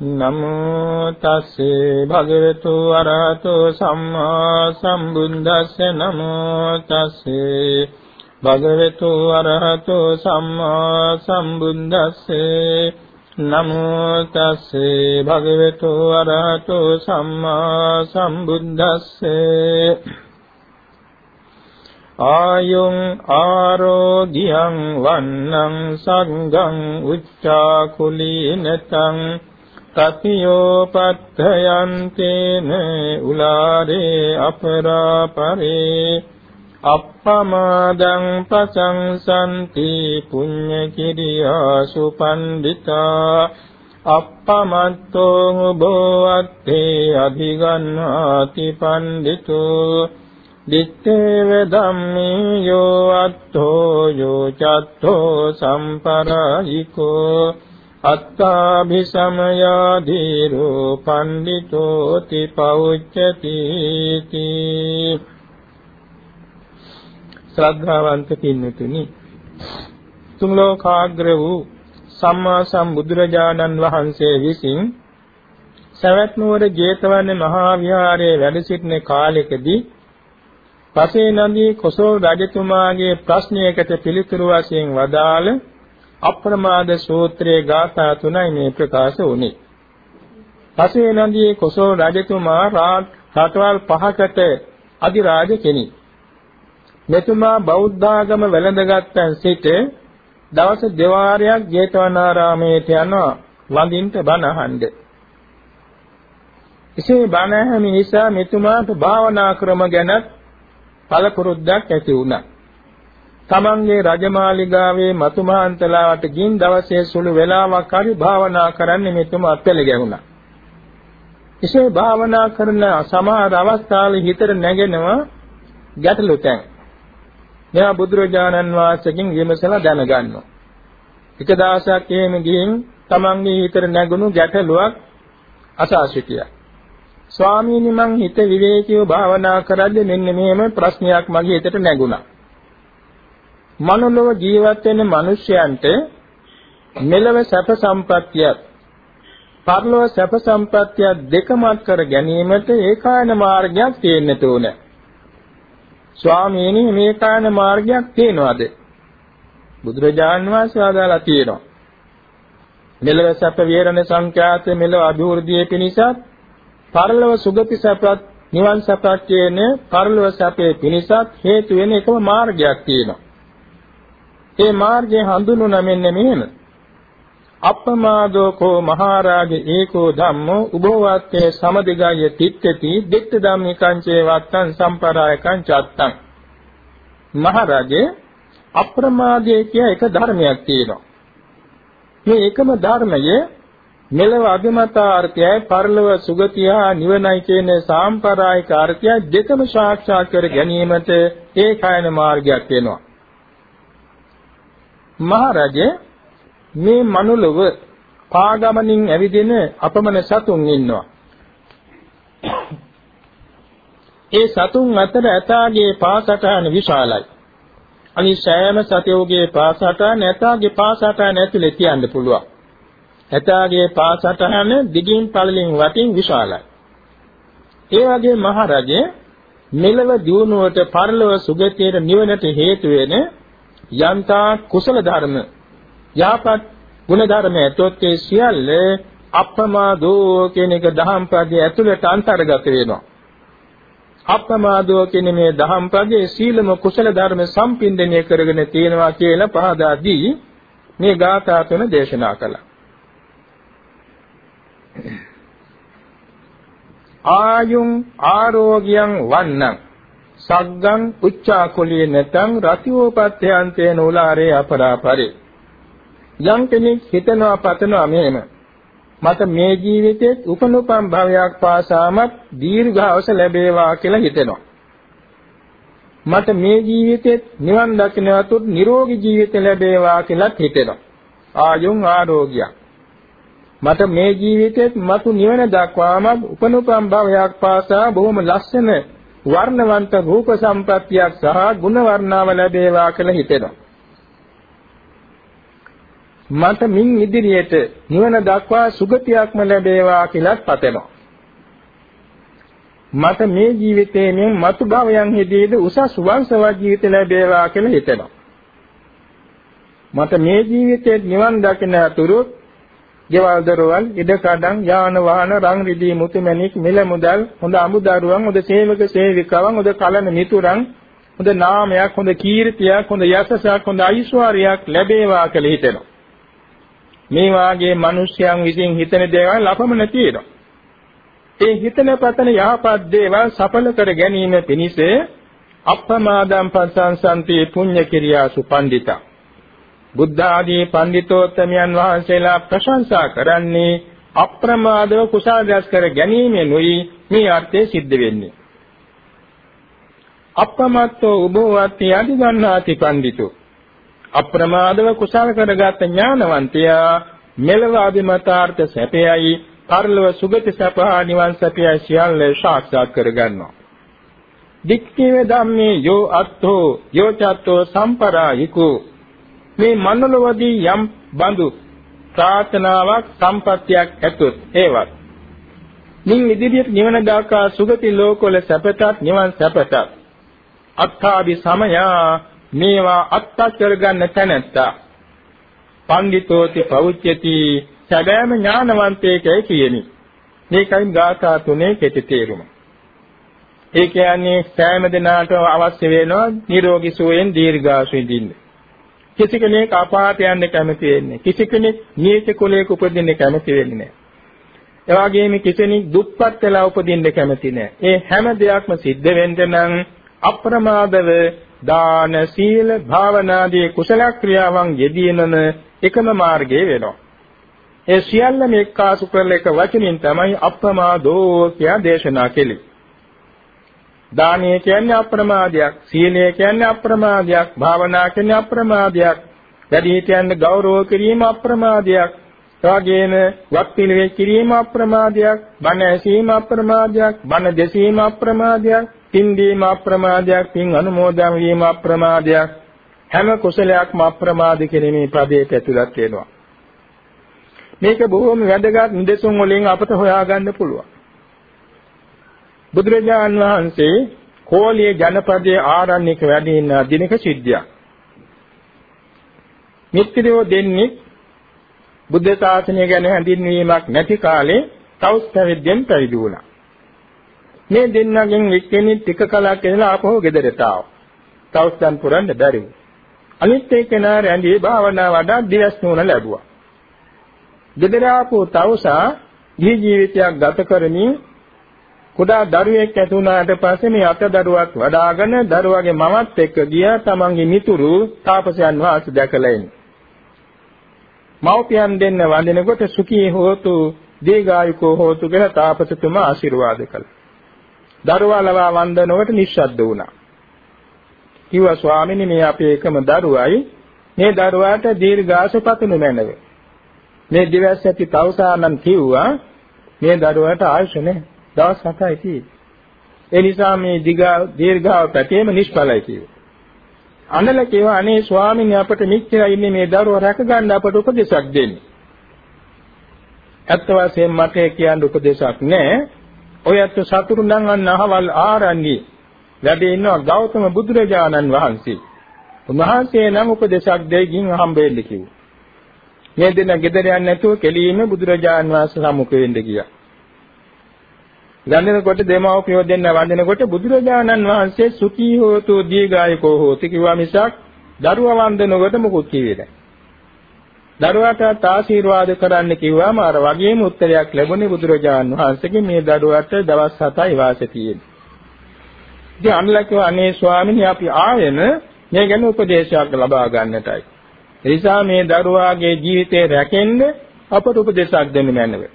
නමෝ තස්සේ භගවතු අරහතෝ සම්මා සම්බුද්දස්ස නමෝ තස්සේ භගවතු අරහතෝ සම්මා සම්බුද්දස්සේ නමෝ තස්සේ භගවතු අරහතෝ සම්මා සම්බුද්දස්සේ ආයුං ආරෝග්‍යං වන්නං සංඝං උච්චාකුලීනතං තතියෝ පත්තයන්තේන උලාරේ අපරාපරේ අප්පමාදං පසංසන්ති පුඤ්ඤ කිරියාසු පණ්ඩිතා අප්පමත්තෝ උභවත්තේ අධිගන්නාති පණ්ඩිතෝ දිත්තේව ධම්මේ යෝ අත්තෝ යෝ චත්තෝ සම්පරායිකෝ අත්තාභිසමයාදීරෝ පණ්ඩිතෝති පෞච්චති ශ්‍රද්ධාවන්ත පින්නතුනි තුන් ලෝකාග්‍ර වූ සම්මා සම්බුදුරජාණන් වහන්සේ විසින් සවැත් නුවර ජේතවන මහා විහාරයේ වැඩ සිටින කාලෙකදී පසේ නදී කොසල් රජතුමාගේ ප්‍රශ්නයකට පිළිතුරු වශයෙන් වදාළ අප්‍රමාද සූත්‍රයේ ගාථා තුනයි මේ ප්‍රකාශ වුනේ. පසේ නදියේ කොසල් රජතුමා රටවල් පහකට අධිරාජ කෙනෙක්. මෙතුමා බෞද්ධාගම වැළඳගත්යන් සිට දවස් දෙවාරයක් ජේතවනාරාමයට යනවා වඳින්ට බණ අහන්න. එසේ බණ ඇහිම නිසා මෙතුමාට භාවනා ක්‍රම ගැන පළපුරුද්දක් ඇති වුණා. තමන්ගේ රජමාලිගාවේ මතුමහන්තලාවට ගින් දවසේ සුළු වේලාවක් හරි භාවනා කරන්න මෙතුමා පෙළ ගැහුණා. එසේ භාවනා කරන සමහර අවස්ථාවල හිතට නැගෙනවා ගැටලු තැන්. මෙයා බුදුරජාණන් වහන්සේගෙන් විමසලා දැනගන්නවා. එක දවසක් එහෙම ගිහින් තමන්ගේ හිතට නැගුණු ගැටලුවක් අසා සිටියා. ස්වාමීනි මං හිත විවේකීව භාවනා කරද්දී මෙන්න මෙහෙම ප්‍රශ්නයක් මගේ හිතට නැගුණා. මනුලව ජීවත් වෙන මිනිසයන්ට මෙලව සැප සම්පත්තිය පරලොව සැප සම්පත්තිය දෙකමත් කර ගැනීමට ඒකායන මාර්ගයක් තියෙන්න ඕන. ස්වාමීනි මේකායන මාර්ගයක් තියෙනවද? බුදුරජාන් වහන්සේ ආදාලා තියෙනවා. මෙලව සැප විහරණ සංඛ්‍යාත මෙලව අභිවෘද්ධිය පිණිසත් පරලොව සුගති සැපත් නිවන් සැපත් කියන පරලොව සැපේ පිණිසත් හේතු වෙන එකම මාර්ගයක් තියෙනවා. ඒ මාර්ගය හඳුන්වන මෙන්න මෙහෙම. අප්පමාදෝකෝ මහරජ ඒකෝ ධම්මෝ උභවත්තේ සමදිගය තිත්තති දෙක්ත ධම්මිකං චේ වත්තං සම්පරායකං චත්තං. මහරජේ අප්‍රමාදයේ කිය එක ධර්මයක් තියෙනවා. මේ එකම ධර්මයේ මෙලව අභිමතාර්ථයයි පරලොව සුගතිය නිවනයි කියන සාම්ප්‍රායික අර්ථය දෙකම සාක්ෂාත් කර ගැනීමට ඒකායන මාර්ගයක් වෙනවා. මහරජේ මේ මනුලව පාගමනින් ඇවිදින අපමණ සතුන් ඉන්නවා. ඒ සතුන් අතර ඇතාගේ පාසටහන විශාලයි. අනිත් සෑම සතෙකුගේ පාසටහන ඇතාගේ පාසටහන ඇතුලේ තියන්න පුළුවන්. ඇතාගේ පාසටහන දිගින් පළලින් වටින් විශාලයි. ඒ වගේ මහරජේ මෙලව දියුණුවට පරලොව සුගතියට නිවනට හේතු වෙන යන්තා කුසල ධර්ම යහපත් ගුණ ධර්ම ඇතොත් ඒ සියල්ල අප්‍රමාදෝ කියන එක දහම් පදයේ ඇතුළට අන්තර්ගත වෙනවා. අප්‍රමාදෝ කියන මේ දහම් පදයේ සීලම කුසල ධර්ම සම්පින්දනය කරගෙන තියෙනවා කියලා පහදා දී මේ ගාථා තුන දේශනා කළා. ආයුං ආරෝග්‍යං වන්නං සග්ගං උච්චාකුලිය නැතං රතිෝපත්‍යන්තේන උලාරේ අපරාපරේ. යම් කෙනෙක් හිතනවා පතනවා මෙහෙම. මට මේ ජීවිතේ උපනුපම් භවයක් පාසාමත් දීර්ඝාස ලැබේවා කියලා හිතෙනවා. මට මේ ජීවිතෙත් නිවන් දකින්නතුත් නිරෝගී ජීවිත ලැබේවා කියලාත් හිතෙනවා. ආයුං ආරෝග්‍ය. මට මේ ජීවිතෙත් මතු නිවන දක්වාම උපනුපම් භවයක් පාසා බොහොම ලස්සන වර්ණවන්ත රූප සම්ප්‍රත්‍යක් සහ ගුණ වර්ණාව ලැබේවා කියලා හිතෙනවා. මට මින් ඉදිරියට නිවන දක්වා සුගතියක්ම ලැබේවා කියලාත් පතනවා. මට මේ ජීවිතයේ මේ මතු භවයන් හිදීද උසස් වංශවත් ජීවිත ලැබේවා කියලා හිතෙනවා. මට මේ ජීවිතයේ නිවන් දකින අතුරු ගෙවල් දරවල් ඉඩකඩම් යාන වාහන රන් රිදී මුතුමැණික් මිල මුදල් හොඳ අමුදරුවන් හොඳ සේවක සේවිකාවන් හොඳ කලන මිතුරන් හොඳ නාමයක් හොඳ කීර්තියක් හොඳ යසසක් හොඳ ඓශ්වර්යයක් ලැබේවා කියලා හිතෙනවා. මේ වාගේ මිනිස්යන් විසින් හිතන දේවල් අපමණ තියෙනවා. ඒ හිතන පතන යහපත් දේවල් සඵල කර ගැනීම පිණිස අප්‍රමාදම් පස්සංසන්ති පුඤ්ඤ කිරියාසු පණ්ඩිතා බුද්ධ ආදී පඬිතෝත්තමයන් වහන්සේලා ප්‍රශංසා කරන්නේ අප්‍රමාදව කුසල රැස් කර ගැනීමෙනුයි මේ අර්ථය සිද්ධ වෙන්නේ. අප්‍රමත්තෝ උභවති අධිගන්නාති පඬිතෝ අප්‍රමාදව කුසල කරගත් ඥානවන්තයා මෙලව අධිමතාර්ථ සැපයයි පරලොව සුගති සපහා නිවන් සැපයයි සියල්ල සාක්ෂාත් කරගන්නවා. දික්ඛේ ධම්මේ යෝ අත්තෝ යෝ චත්තෝ සම්පරායිකෝ මේ මනෝලවදී යම් බඳු ප්‍රාර්ථනාවක් සම්පත්තියක් ඇතොත් ඒවත්. මින් ඉදිරියට නිවන දාකා සුගති ලෝකවල සැපතත් නිවන් සැපතත්. අත්ථාදි සමයා මේවා අත්ත කරගන්න තැනැත්තා. පඬිතෝති පෞච්‍යති සැබෑම ඥානවන්තයෙක්යි කියනි මේකයි ගාථා තුනේ කෙටි තේරුම. ඒ කියන්නේ සෑම දිනාට අවශ්‍ය වෙනවා නිරෝගී සුවයෙන් දීර්ඝාසු විඳින්න. කිසි කෙනෙක් අපාත යන්න කැමති වෙන්නේ. කිසි කෙනෙක් නීච කුලයක උපදින්න කැමති වෙන්නේ නැහැ. ඒ වගේම කිසිෙනෙක් දුප්පත් වෙලා උපදින්න කැමති නැහැ. ඒ හැම දෙයක්ම සිද්ධ වෙන්න නම් අප්‍රමාදව දාන සීල භාවනාදී කුසල ක්‍රියාවන් යෙදීනම එකම මාර්ගය වෙනවා. ඒ සියල්ලම එක්කාසු කරලා එක වචනින් තමයි අප්‍රමාදෝ කියා දේශනා කෙලි. දානය කියන්නේ අප්‍රමාදයක්, සීලය කියන්නේ අප්‍රමාදයක්, භාවනා කියන්නේ අප්‍රමාදයක්, වැඩිහිටියන්ට ගෞරව කිරීම අප්‍රමාදයක්, එවාගේම වත් පිළිවෙත් කිරීම අප්‍රමාදයක්, බණ ඇසීම අප්‍රමාදයක්, බණ දෙසීම අප්‍රමාදයක්, පින් දීම අප්‍රමාදයක්, පින් අනුමෝදන් වීම අප්‍රමාදයක්. හැම කුසලයක්ම අප්‍රමාද කිරීමේ පදයට ඇතුළත් වෙනවා. මේක බොහොම වැදගත් නිදසුන් වලින් අපට හොයාගන්න පුළුවන්. බුදුරජාන් වහන්සේ කෝලිය ජනපදයේ ආරණ්‍යක වැඩ ඉන්න දිනක සිද්ධියක්. මිත්‍රයෝ දෙන්නේ බුද්ධ ශාසනය ගැන හැඳින්වීමක් නැති කාලේ තවුස් පැවිද්දෙන් පැවිදි වුණා. මේ දෙන්නගෙන් එක්කෙනෙක් ටික කලක් ඉඳලා ආපහු ගෙදරට ආවා. තවුස්යන් පුරන්න බැරි වුණා. අනිත් එක්කෙනා රැඳී භාවනා වඩා දිවස් නුවණ ලැබුවා. ගෙදර ආපහු තවුසා ජී ජීවිතයක් ගත කරමින් කුඩා දරුවෙක් ඇති වුණාට පස්සේ මේ අත දරුවක් වඩාගෙන දරුවගේ මමත් එක්ක ගියා තමන්ගේ මිතුරු තාපසයන් වහන්සේ දැකලා එන්නේ. මව්පියන් දෙන්න වඳිනකොට සුඛී හෝතු දීගායුකෝ හෝතු කියලා තාපසතුමා ආශිර්වාද කළා. දරුවා ලවා වන්දනවට නිශ්ශබ්ද වුණා. කිව්වා ස්වාමීනි මේ අපේ එකම දරුවයි මේ දරුවාට දීර්ඝාස පතනු මැනව. මේ දිවස් ඇති තවුසානම් කිව්වා මේ දරුවාට ආයුෂ නැහැ. දවස් 7යි තියෙන්නේ. ඒ නිසා මේ දිගා දීර්ඝාව පැතේම නිෂ්ඵලයි කියනවා. අනල කියවා අනේ ස්වාමීන් අපට මෙච්චර ඉන්නේ මේ දරුවා රැක ගන්න අපට උපදේශක් දෙන්න. ඇත්ත වශයෙන්ම මට කියන්න උපදේශක් නැහැ. ඔය ඇත්ත සතුරු නම් අන්න අහවල් ආරණ්‍ය වැඩ ඉන්නවා ගෞතම බුදුරජාණන් වහන්සේ. උන්වහන්සේ නම් උපදේශක් දෙයින් හම්බෙන්න කිව්වා. මේ දෙන ගෙදර යන්නේ නැතුව කෙලින්ම බුදුරජාණන් වහන්සේ සමුඛ වෙන්න ගියා. වන්දනකොට දෙමව්පියෝ දෙන්න වන්දනකොට බුදුරජාණන් වහන්සේ සුඛී හෝතු දීගායකෝ හෝති කිව්වා මිසක් දරුවා වන්දනකොට මොකුත් කිව්වේ නැහැ. දරුවාට ආශිර්වාද කරන්න කිව්වම අර වගේම උත්තරයක් ලැබුණේ බුදුරජාණන් වහන්සේගෙන් මේ දරුවාට දවස් 7යි වාසය තියෙන්නේ. ඉතින් අන්නලකව අනේ ස්වාමීනි අපි ආයෙම මේ ගැන උපදේශයක් ලබා ගන්නටයි. ඒ නිසා මේ දරුවාගේ ජීවිතේ රැකෙන්න අපට උපදේශයක් දෙන්න මැනවේ.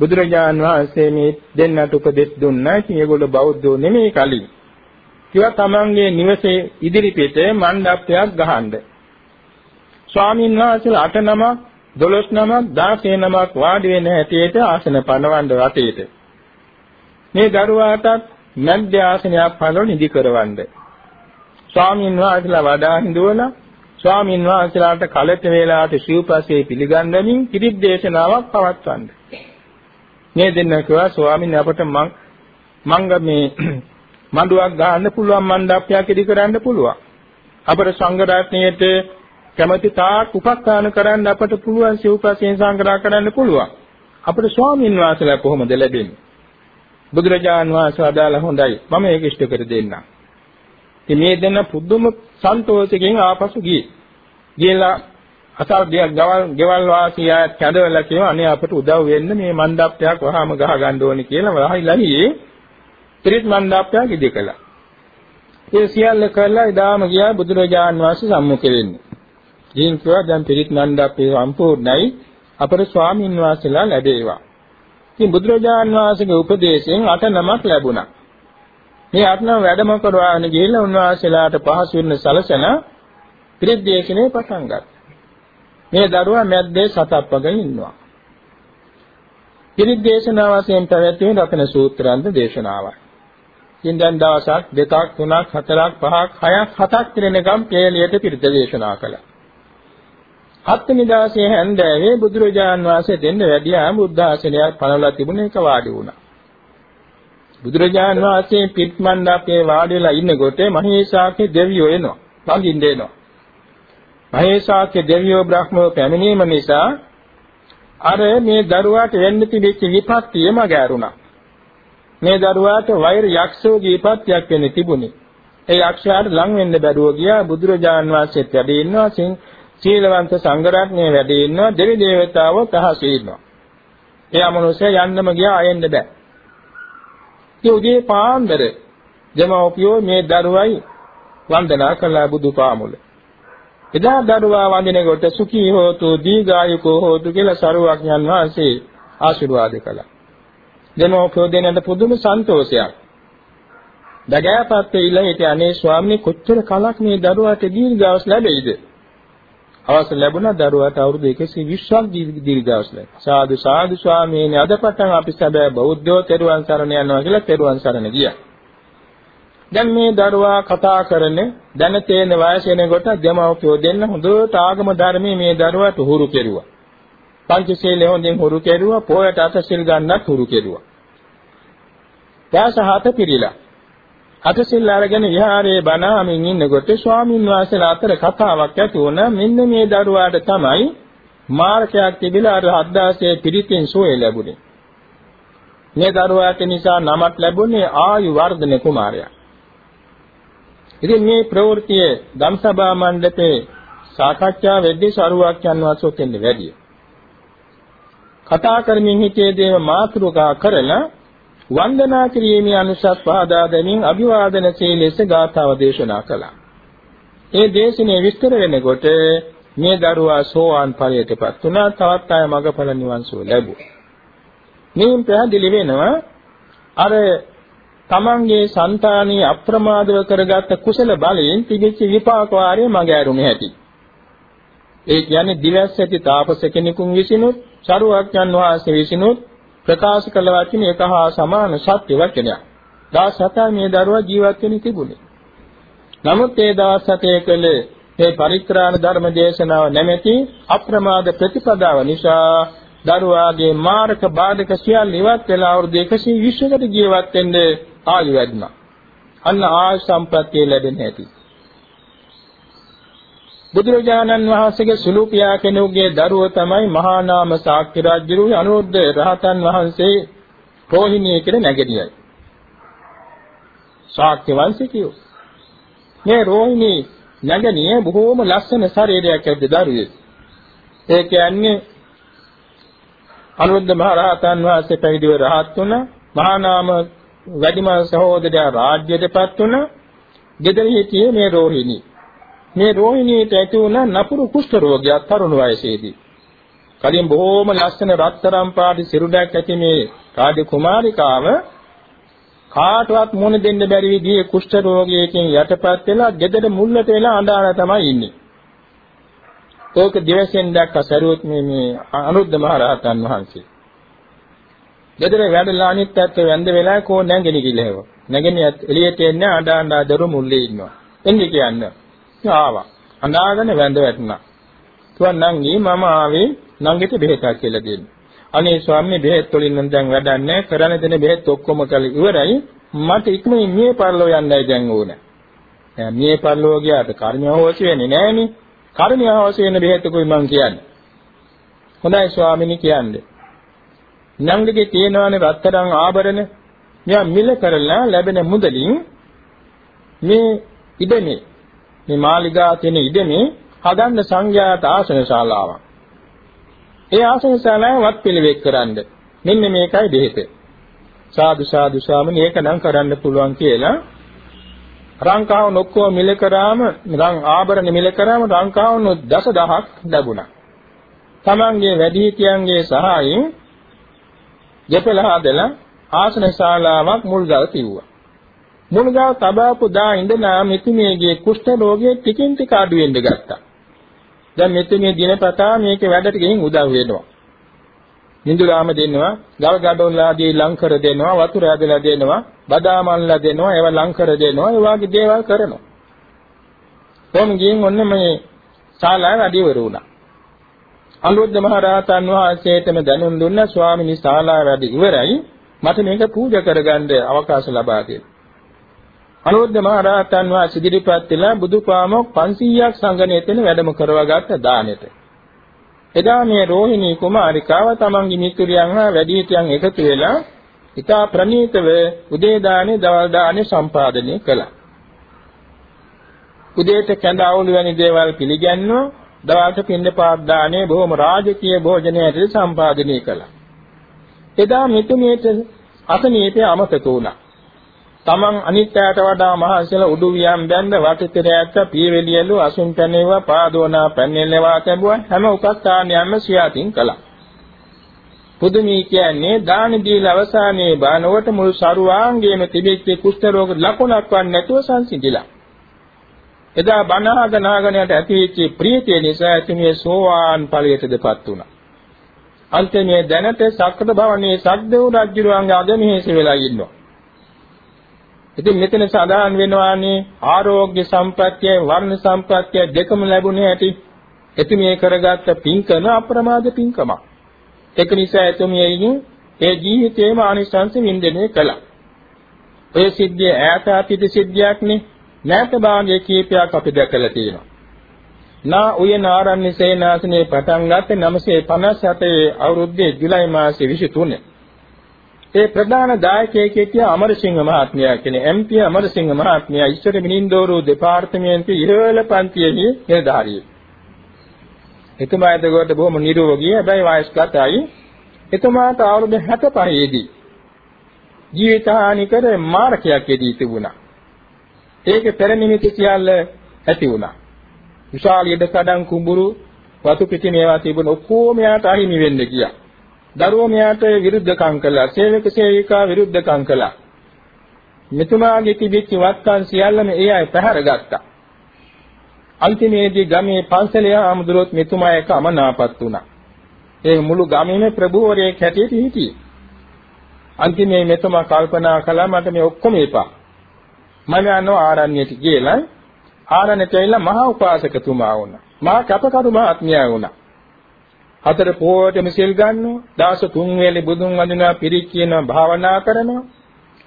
බුදුරජාන් වහන්සේ මේ දෙන්නට උපදෙස් දුන්නා. ඉතින් ඒගොල්ලෝ බෞද්ධෝ නෙමෙයි කලින්. කිව්වා තමන්ගේ නිවසේ ඉදිරිපිටේ මණ්ඩපයක් ගහන්න. ස්වාමීන් වහන්සේලා අට නමක්, දොළොස් නමක්, 16 නමක් වාඩි වෙන හැටියට ආසන පනවන්න වටේට. මේ දරුවාටත් මැද්ද ආසනයක් පනවලා නිදි කරවන්න. ස්වාමීන් වහන්සේලා වඩා හිඳවලා ස්වාමීන් වහන්සේලාට කලට වේලාවට ශිවපස්සේ පිළිගන්වමින් කිරිත් දේශනාවක් පවත්වන්න. මේ දෙන්න කිව්වා ස්වාමීන් අපට මං මංග මේ මඬුවක් ගන්න පුළුවන් මණ්ඩපයක් ඉදි කරන්න පුළුවන්. අපේ සංඝ රත්නයේට කැමැති තාක් උපස්ථාන කරන්න අපට පුළුවන් ශිවපස්සේ සංග්‍රහ කරන්න පුළුවන්. අපේ ස්වාමීන් වහන්සේලා කොහොමද ලැබෙන්නේ? බුදුරජාන් වහන්සේ අදාළ හොඳයි. මම ඒක ඉෂ්ට කර දෙන්නම්. ඉතින් මේ දෙන්න පුදුම සන්තෝෂයෙන් ආපසු ගියේ. ගියලා අසල් දෙයක් ගවල් ගෙවල් වාසියා කැඳවලා කියනවා අනේ අපට උදව් වෙන්න මේ මණ්ඩපයක් වහාම ගහ ගන්න ඕනේ කියලා වහයිලා හියේ ත්‍රිත් මණ්ඩපයක් ඉදි කළා. ඒ සියල්ල කළා ඉදාම ගියා බුදුරජාන් වහන්සේ සම්මුඛ වෙන්නේ. ගින් කිව්වා දැන් ත්‍රිත් මණ්ඩපේ සම්පූර්ණයි අපේ ස්වාමීන් වහන්සේලා ලැබේවා. ඉතින් බුදුරජාන් වහන්සේගේ උපදේශයෙන් අට නමක් ලැබුණා. මේ අට නම වැඩම කරවාගෙන ගිහිල්ලා උන්වහන්සේලාට පහසු වෙන සලසන ත්‍රිදේශනේ පටන් ගත්තා. මේ දරුවා මැද්දේ සතප්පගෙන ඉන්නවා. ත්‍රිදේශනා වශයෙන් පැවැත්වෙන රතන සූත්‍රාන්ත දේශනාවයි. ඉතින් දැන් දවසක් දෙකක් තුනක් හතරක් පහක් හයක් හතක් දිනකම් පේලියට පිරිත දේශනා කළා. හත්වෙනි දවසේ හැන්දෑවේ බුදුරජාන් වහන්සේ දෙන්න වැඩියා බුද්ධ ආසනයක් පනවලා තිබුණ එක වාඩි වුණා. බුදුරජාන් වහන්සේ පිට්මණ්ඩපේ වාඩි වෙලා ඉන්නකොට මහේශාක්‍ය දෙවියෝ එනවා. ළඟින් දෙනවා. මහේශාක්‍ය දෙවියෝ බ්‍රහ්මෝ පැමිණීම නිසා අර මේ දරුවාට වෙන්න තිබෙච්ච විපත්තිය මගහැරුණා. මේ දරුවාට වෛර යක්ෂෝගේ විපත්තියක් වෙන්න තිබුණේ. ඒ යක්ෂයාට ලං වෙන්න බැරුව ගියා බුදුරජාන් වහන්සේත් වැඩ ඉන්නවා සීලවන්ත සංඝරත්නයේ වැඩ ඉන්නවා දෙවි දේවතාවෝ තහසේ ඉන්නවා. එයා මොනොසේ යන්නම ගියා ආයෙන්න බෑ. ඒ උදේ පාන්දර දෙමව්පියෝ මේ දරුවයි වන්දනා කළා බුදුපාමුල. එදා දරුවා වඳිනකොට සුඛී හෝතු දීඝායුකෝ හෝතු කියලා සරුවක්ඥන් වහන්සේ ආශිර්වාද කළා. දෙමව්පියෝ දෙන්නට පුදුම සන්තෝෂයක්. දගෑපත් වෙයිලා හිටිය අනේ ස්වාමීන් කොච්චර කලක් මේ දරුවාට දීර්ඝායුෂ ලැබෙයිද? අවශ්‍ය ලැබුණා දරුවාට අවුරුදු 120ක් දීර්ඝායුෂ ලැබුණා. සාදු සාදු ස්වාමීනි අද පටන් අපි සැබෑ බෞද්ධෝ තෙරුවන් සරණ යනවා කියලා තෙරුවන් සරණ ගියා. දැන් මේ දරුවා කතා කරන්නේ දැන තේන වයස වෙනකොට දෙමව්පියෝ දෙන්න හොඳට ආගම ධර්මයේ මේ දරුවාට හුරු කෙරුවා. පංචශීලයේ හොඳින් හුරු කෙරුවා, පොයට අටසිල් ගන්නත් හුරු කෙරුවා. ත්‍යාසහත පිළිලා අටසිල් අරගෙන විහාරයේ බණාමින් ඉන්නකොට ස්වාමින් වහන්සේලා අතර කතාවක් ඇති වුණා මෙන්න මේ දරුවාට තමයි මාර්ගයක් තිබිලා අර හද්දාසේ පිරිතෙන් සෝය ලැබුණේ මේ දරුවාට නිසා නමක් ලැබුණේ ආයු වර්ධන කුමාරයා ඉතින් මේ ප්‍රවෘත්තිය ධම්සභා මණ්ඩපේ සාකච්ඡා වෙද්දී සරුවක් යන වසොතෙන් වැඩි කතා කරමින් හිටියේ දේව මාතෘකා කරලා වන්දනා කිරීමේ අනුසස් පහදා දෙමින් අභිවාදන සීලෙස ගාථාව දේශනා කළා. ඒ දේශනේ විස්තර වෙනකොට මේ දරුවා සෝවාන් ඵලයටපත් වුණා තවත් අය මගඵල නිවන් සුව ලැබුවා. මේන් පැහැදිලි වෙනවා අර තමන්ගේ సంతානීය අප්‍රමාදව කරගත්ත කුසල බලයෙන් තිබෙච්ච විපාක වාරය මග ඇරුණේ ඇති. ඒ කියන්නේ දිවස් ඇති තාපස කෙනෙකුන් විසිනුත්, සරුවක්යන් වහන්සේ විසිනුත් ප්‍රකාශ කළ වචන එක හා සමාන සත්‍ය වචනයක්. දවස් හතයි මේ දරුවා ජීවත් වෙන්න තිබුණේ. නමුත් ඒ දවස් හතේ කළ මේ පරිත්‍රාණ ධර්ම දේශනාව නැමැති අප්‍රමාද ප්‍රතිපදාව නිසා දරුවාගේ මාර්ග බාධක සියල්ල ඉවත් වෙලා අවුරුදු 120කට ජීවත් වෙන්න ආයු වැඩිනා. අන්න ආයු සම්ප්‍රත්‍ය ලැබෙන්නේ නැති. බුදුරජාණන් වහන්සේගේ සුළු පියා කෙනෙකුගේ දරුව තමයි මහා නාම ශාක්‍ය රජුගේ අනුරුද්ධ රහතන් වහන්සේ රෝහිණී කියන නැගණියයි. ශාක්‍ය වංශිකයෝ. මේ රෝහිණී නැගණිය බොහෝම ලස්සන ශරීරයක් ඇද්ද දරුවෙක්. ඒ කියන්නේ අනුරුද්ධ මහ රහතන් වහන්සේ පැවිදිව රහත් වුණා. මහා නාම වැඩිම සහෝදරයා රාජ්‍යයටපත් වුණා. ගෙදර හිටියේ මේ රෝහිණී. මේ රෝහිණියට ඇති වුණ නපුරු කුෂ්ඨ රෝගයක් තරුණ වයසේදී. කලින් බොහෝම ලස්සන රත්තරන් පාටි සිරුරක් ඇති මේ රාජ කුමාරිකාව කාටවත් මුණ දෙන්න බැරි විදිහේ කුෂ්ඨ රෝගයකින් යටපත් වෙලා gedara මුල්ලට වෙලා අඬාන තමයි ඉන්නේ. ඒක දිවසෙන් දැක්ක සරුවත් මේ මේ අනුරුද්ධ මහ රහතන් වහන්සේ. Gedara වැඩලා අනිත් පැත්ත වැඳ වෙලා කෝ නැගිනි කියලා හේව. නැගිනි එළියට එන්නේ අඬ අඬ දරු මුල්ලේ ඉන්නවා. එන්නේ කියන්නේ ආවා. අඬාගෙන වැඳ වැටුණා. තුවන් නංගී මම ආවේ නංගිට බෙහෙතක් කියලා දෙන්න. අනේ ස්වාමී බෙහෙත් වලින් නම් දැන් වැඩක් නැහැ. කරන්න දෙන බෙහෙත් ඔක්කොම කළා ඉවරයි. මට ඉක්මනින් මිය පරලෝ යන්නයි දැන් ඕනේ. දැන් මිය පරලෝ ගියාට කර්මය හොසි වෙන්නේ නැහනේ. කර්මය හොසි වෙන බෙහෙතකුයි මං කියන්නේ. හොඳයි ස්වාමිනී කියන්නේ. නංගිගේ තියෙනවානේ රත්තරන් ආභරණ. මෙයා මිල කරලා ලැබෙන මුදලින් මේ ඉඩමේ මේ මාලිගා තියෙන ඉඩමේ හදන්න සංඝයාත ආසන ශාලාවක්. ඒ ආසන ශාලාව වත් පිළිවෙක් කරන්න. මෙන්න මේකයි බෙහෙත. සාදු සාදු ස්වාමීන් ඒක නම් කරන්න පුළුවන් කියලා රංකාව නොක්කෝ මිල කරාම රං ආභරණ මිල කරාම රංකාව නො දසදහක් ලැබුණා. තමන්ගේ වැඩිහිටියන්ගේ සහායෙන් දෙපළහ දෙලා ආසන ශාලාවක් මුල්ගල් කිව්වා. මුල්ගල් තබාපු දා ඉඳලා මෙතුමියගේ කුෂ්ඨ රෝගයේ ටිකින් ටික අඩු වෙන්න ගත්තා. දැන් මෙතුමිය දිනපතා මේක වැඩට ගිහින් උදව් වෙනවා. නිඳුරාම දෙනවා, ගල් ගඩොල්ලාදී ලං කර දෙනවා, වතුර ඇදලා දෙනවා, බදාමල්ලා දෙනවා, ඒවා ලං කර දෙනවා, ඒ වගේ දේවල් කරනවා. කොහොම ගිහින් ඔන්න මේ ශාලාව වැඩිවරු වුණා. අනුරුද්ධ මහ රහතන් වහන්සේටම දැනුම් දුන්න ස්වාමිනී ශාලාව වැඩි ඉවරයි මට මේක පූජා කරගන්න අවකාශ ලබා දෙන්න. අනුරුද්ධ මහ රහතන් වහන්සේ ඉදිරිපත් වෙලා බුදුපාමොක් 500ක් සංගණයතන වැඩම කරවගත්ත දානෙට. එදා මේ රෝහිණී කුමාරිකාව තමන්ගේ මිතුරියන් හා වැඩිහිටියන් එකතු වෙලා ඉතා ප්‍රණීතව උදේ දානේ දවල් දානේ සම්පාදනය කළා. උදේට කැඳ අවුල් වැනි දේවල් පිළිගන්නෝ දවල්ට පින්න පාත් දානේ බොහොම රාජකීය භෝජනයට සම්පාදනය කළා. එදා මෙතුමියට අසනීපය අමතක වුණා. තමන් අනිත්‍යයට වඩා මහසල උඩු වියම් බැඳ වටිතරයත් පීවෙලියලු අසුන් පැනේවා පාදෝනා පැනෙලවා තැබුවා හැම උපස්ථානයක්ම සියාතින් කළා. පුදුමී කියන්නේ දාන දීලා අවසානයේ බානවට මුළු සරුවාංගයේම තිබෙච්ච කුෂ්ඨ රෝග ලකුණක් වන් නැතුව සංසිඳිලා. එදා බණහගනාගණයට ඇතිවෙච්ච ප්‍රීතිය නිසා එතුමිය සෝවාන් ඵලයටදපත් වුණා. අන්තිමේ දැනට සක්‍ර භවනයේ සද්දේව රජුරුවන්ගේ අගමහේස වෙලා ඉන්නවා. ඉතින් මෙතන සඳහන් වෙනවානේ ආරෝග්‍ය සම්පත්‍ය වර්ණ සම්පත්‍ය දෙකම ලැබුණේ ඇති. එතුමිය කරගත්ත පින්කම අප්‍රමාද පින්කමක්. ඒක නිසා එතුමියගේ ඒ ජීවිතේම ආනිසංස වින්දනය කළා. ඔය සිද්ධිය ඈත අතීත සිද්ධියක් නේ. නැත භාගයේ කීපයක් අපි දැකලා තියෙනවා. නා උයන ආරණ්‍ය සේනාසනේ පටන් ගත්තේ 957 අවුරුද්දේ ජුලයි මාසයේ 23. ඒ ප්‍රධාන දායකයෙක් හිටිය අමරසිංහ මහත්මයා කියන එම්.පී. අමරසිංහ මහත්මයා ඉස්සර මිනින්දෝරු දෙපාර්තමේන්තුවේ ඉහළ පන්තියේ නිලධාරියෙක්. එතුමා එතකොට බොහොම නිරෝගී හැබැයි වයස්ගතයි. එතුමාට අවුරුදු 65 දී ජීවිත හානි කර මාරකයක් යෙදී තිබුණා. ඒකේ පෙර නිමිති සියල්ල ඇති වුණා. විශාල ඉඩකඩම් කුඹුරු වතු පිටි මේවා තිබුණ ඔක්කොම යාට අහිමි වෙන්න ගියා. දරුවෝ මෙයාට විරුද්ධකම් කළා. සේවක සේවිකා විරුද්ධකම් කළා. මෙතුමාගේ තිබිච්ච වත්කම් සියල්ලම ඒ අය පැහැරගත්තා. අන්තිමේදී ගමේ පන්සලේ ආමුදුරොත් මෙතුමා එක අමනාපත් වුණා. ඒ මුළු ගමේම ප්‍රභූවරයෙක් හැටියට හිටියේ. අන්තිමේ මෙතුමා කල්පනා කළා මට මේ ඔක්කොම එපා. මම යනවා ආරණ්‍යයට කියලා ආරණ්‍යට ඇවිල්ලා මහා උපාසකතුමා වුණා. මහා කපකරු මහත්මයා වුණා. හතර පොයටම සිල් ගන්නවා. දවස් තුන් වේලේ බුදුන් වඳිනවා, පිරිත් කියනවා, භාවනා කරනවා.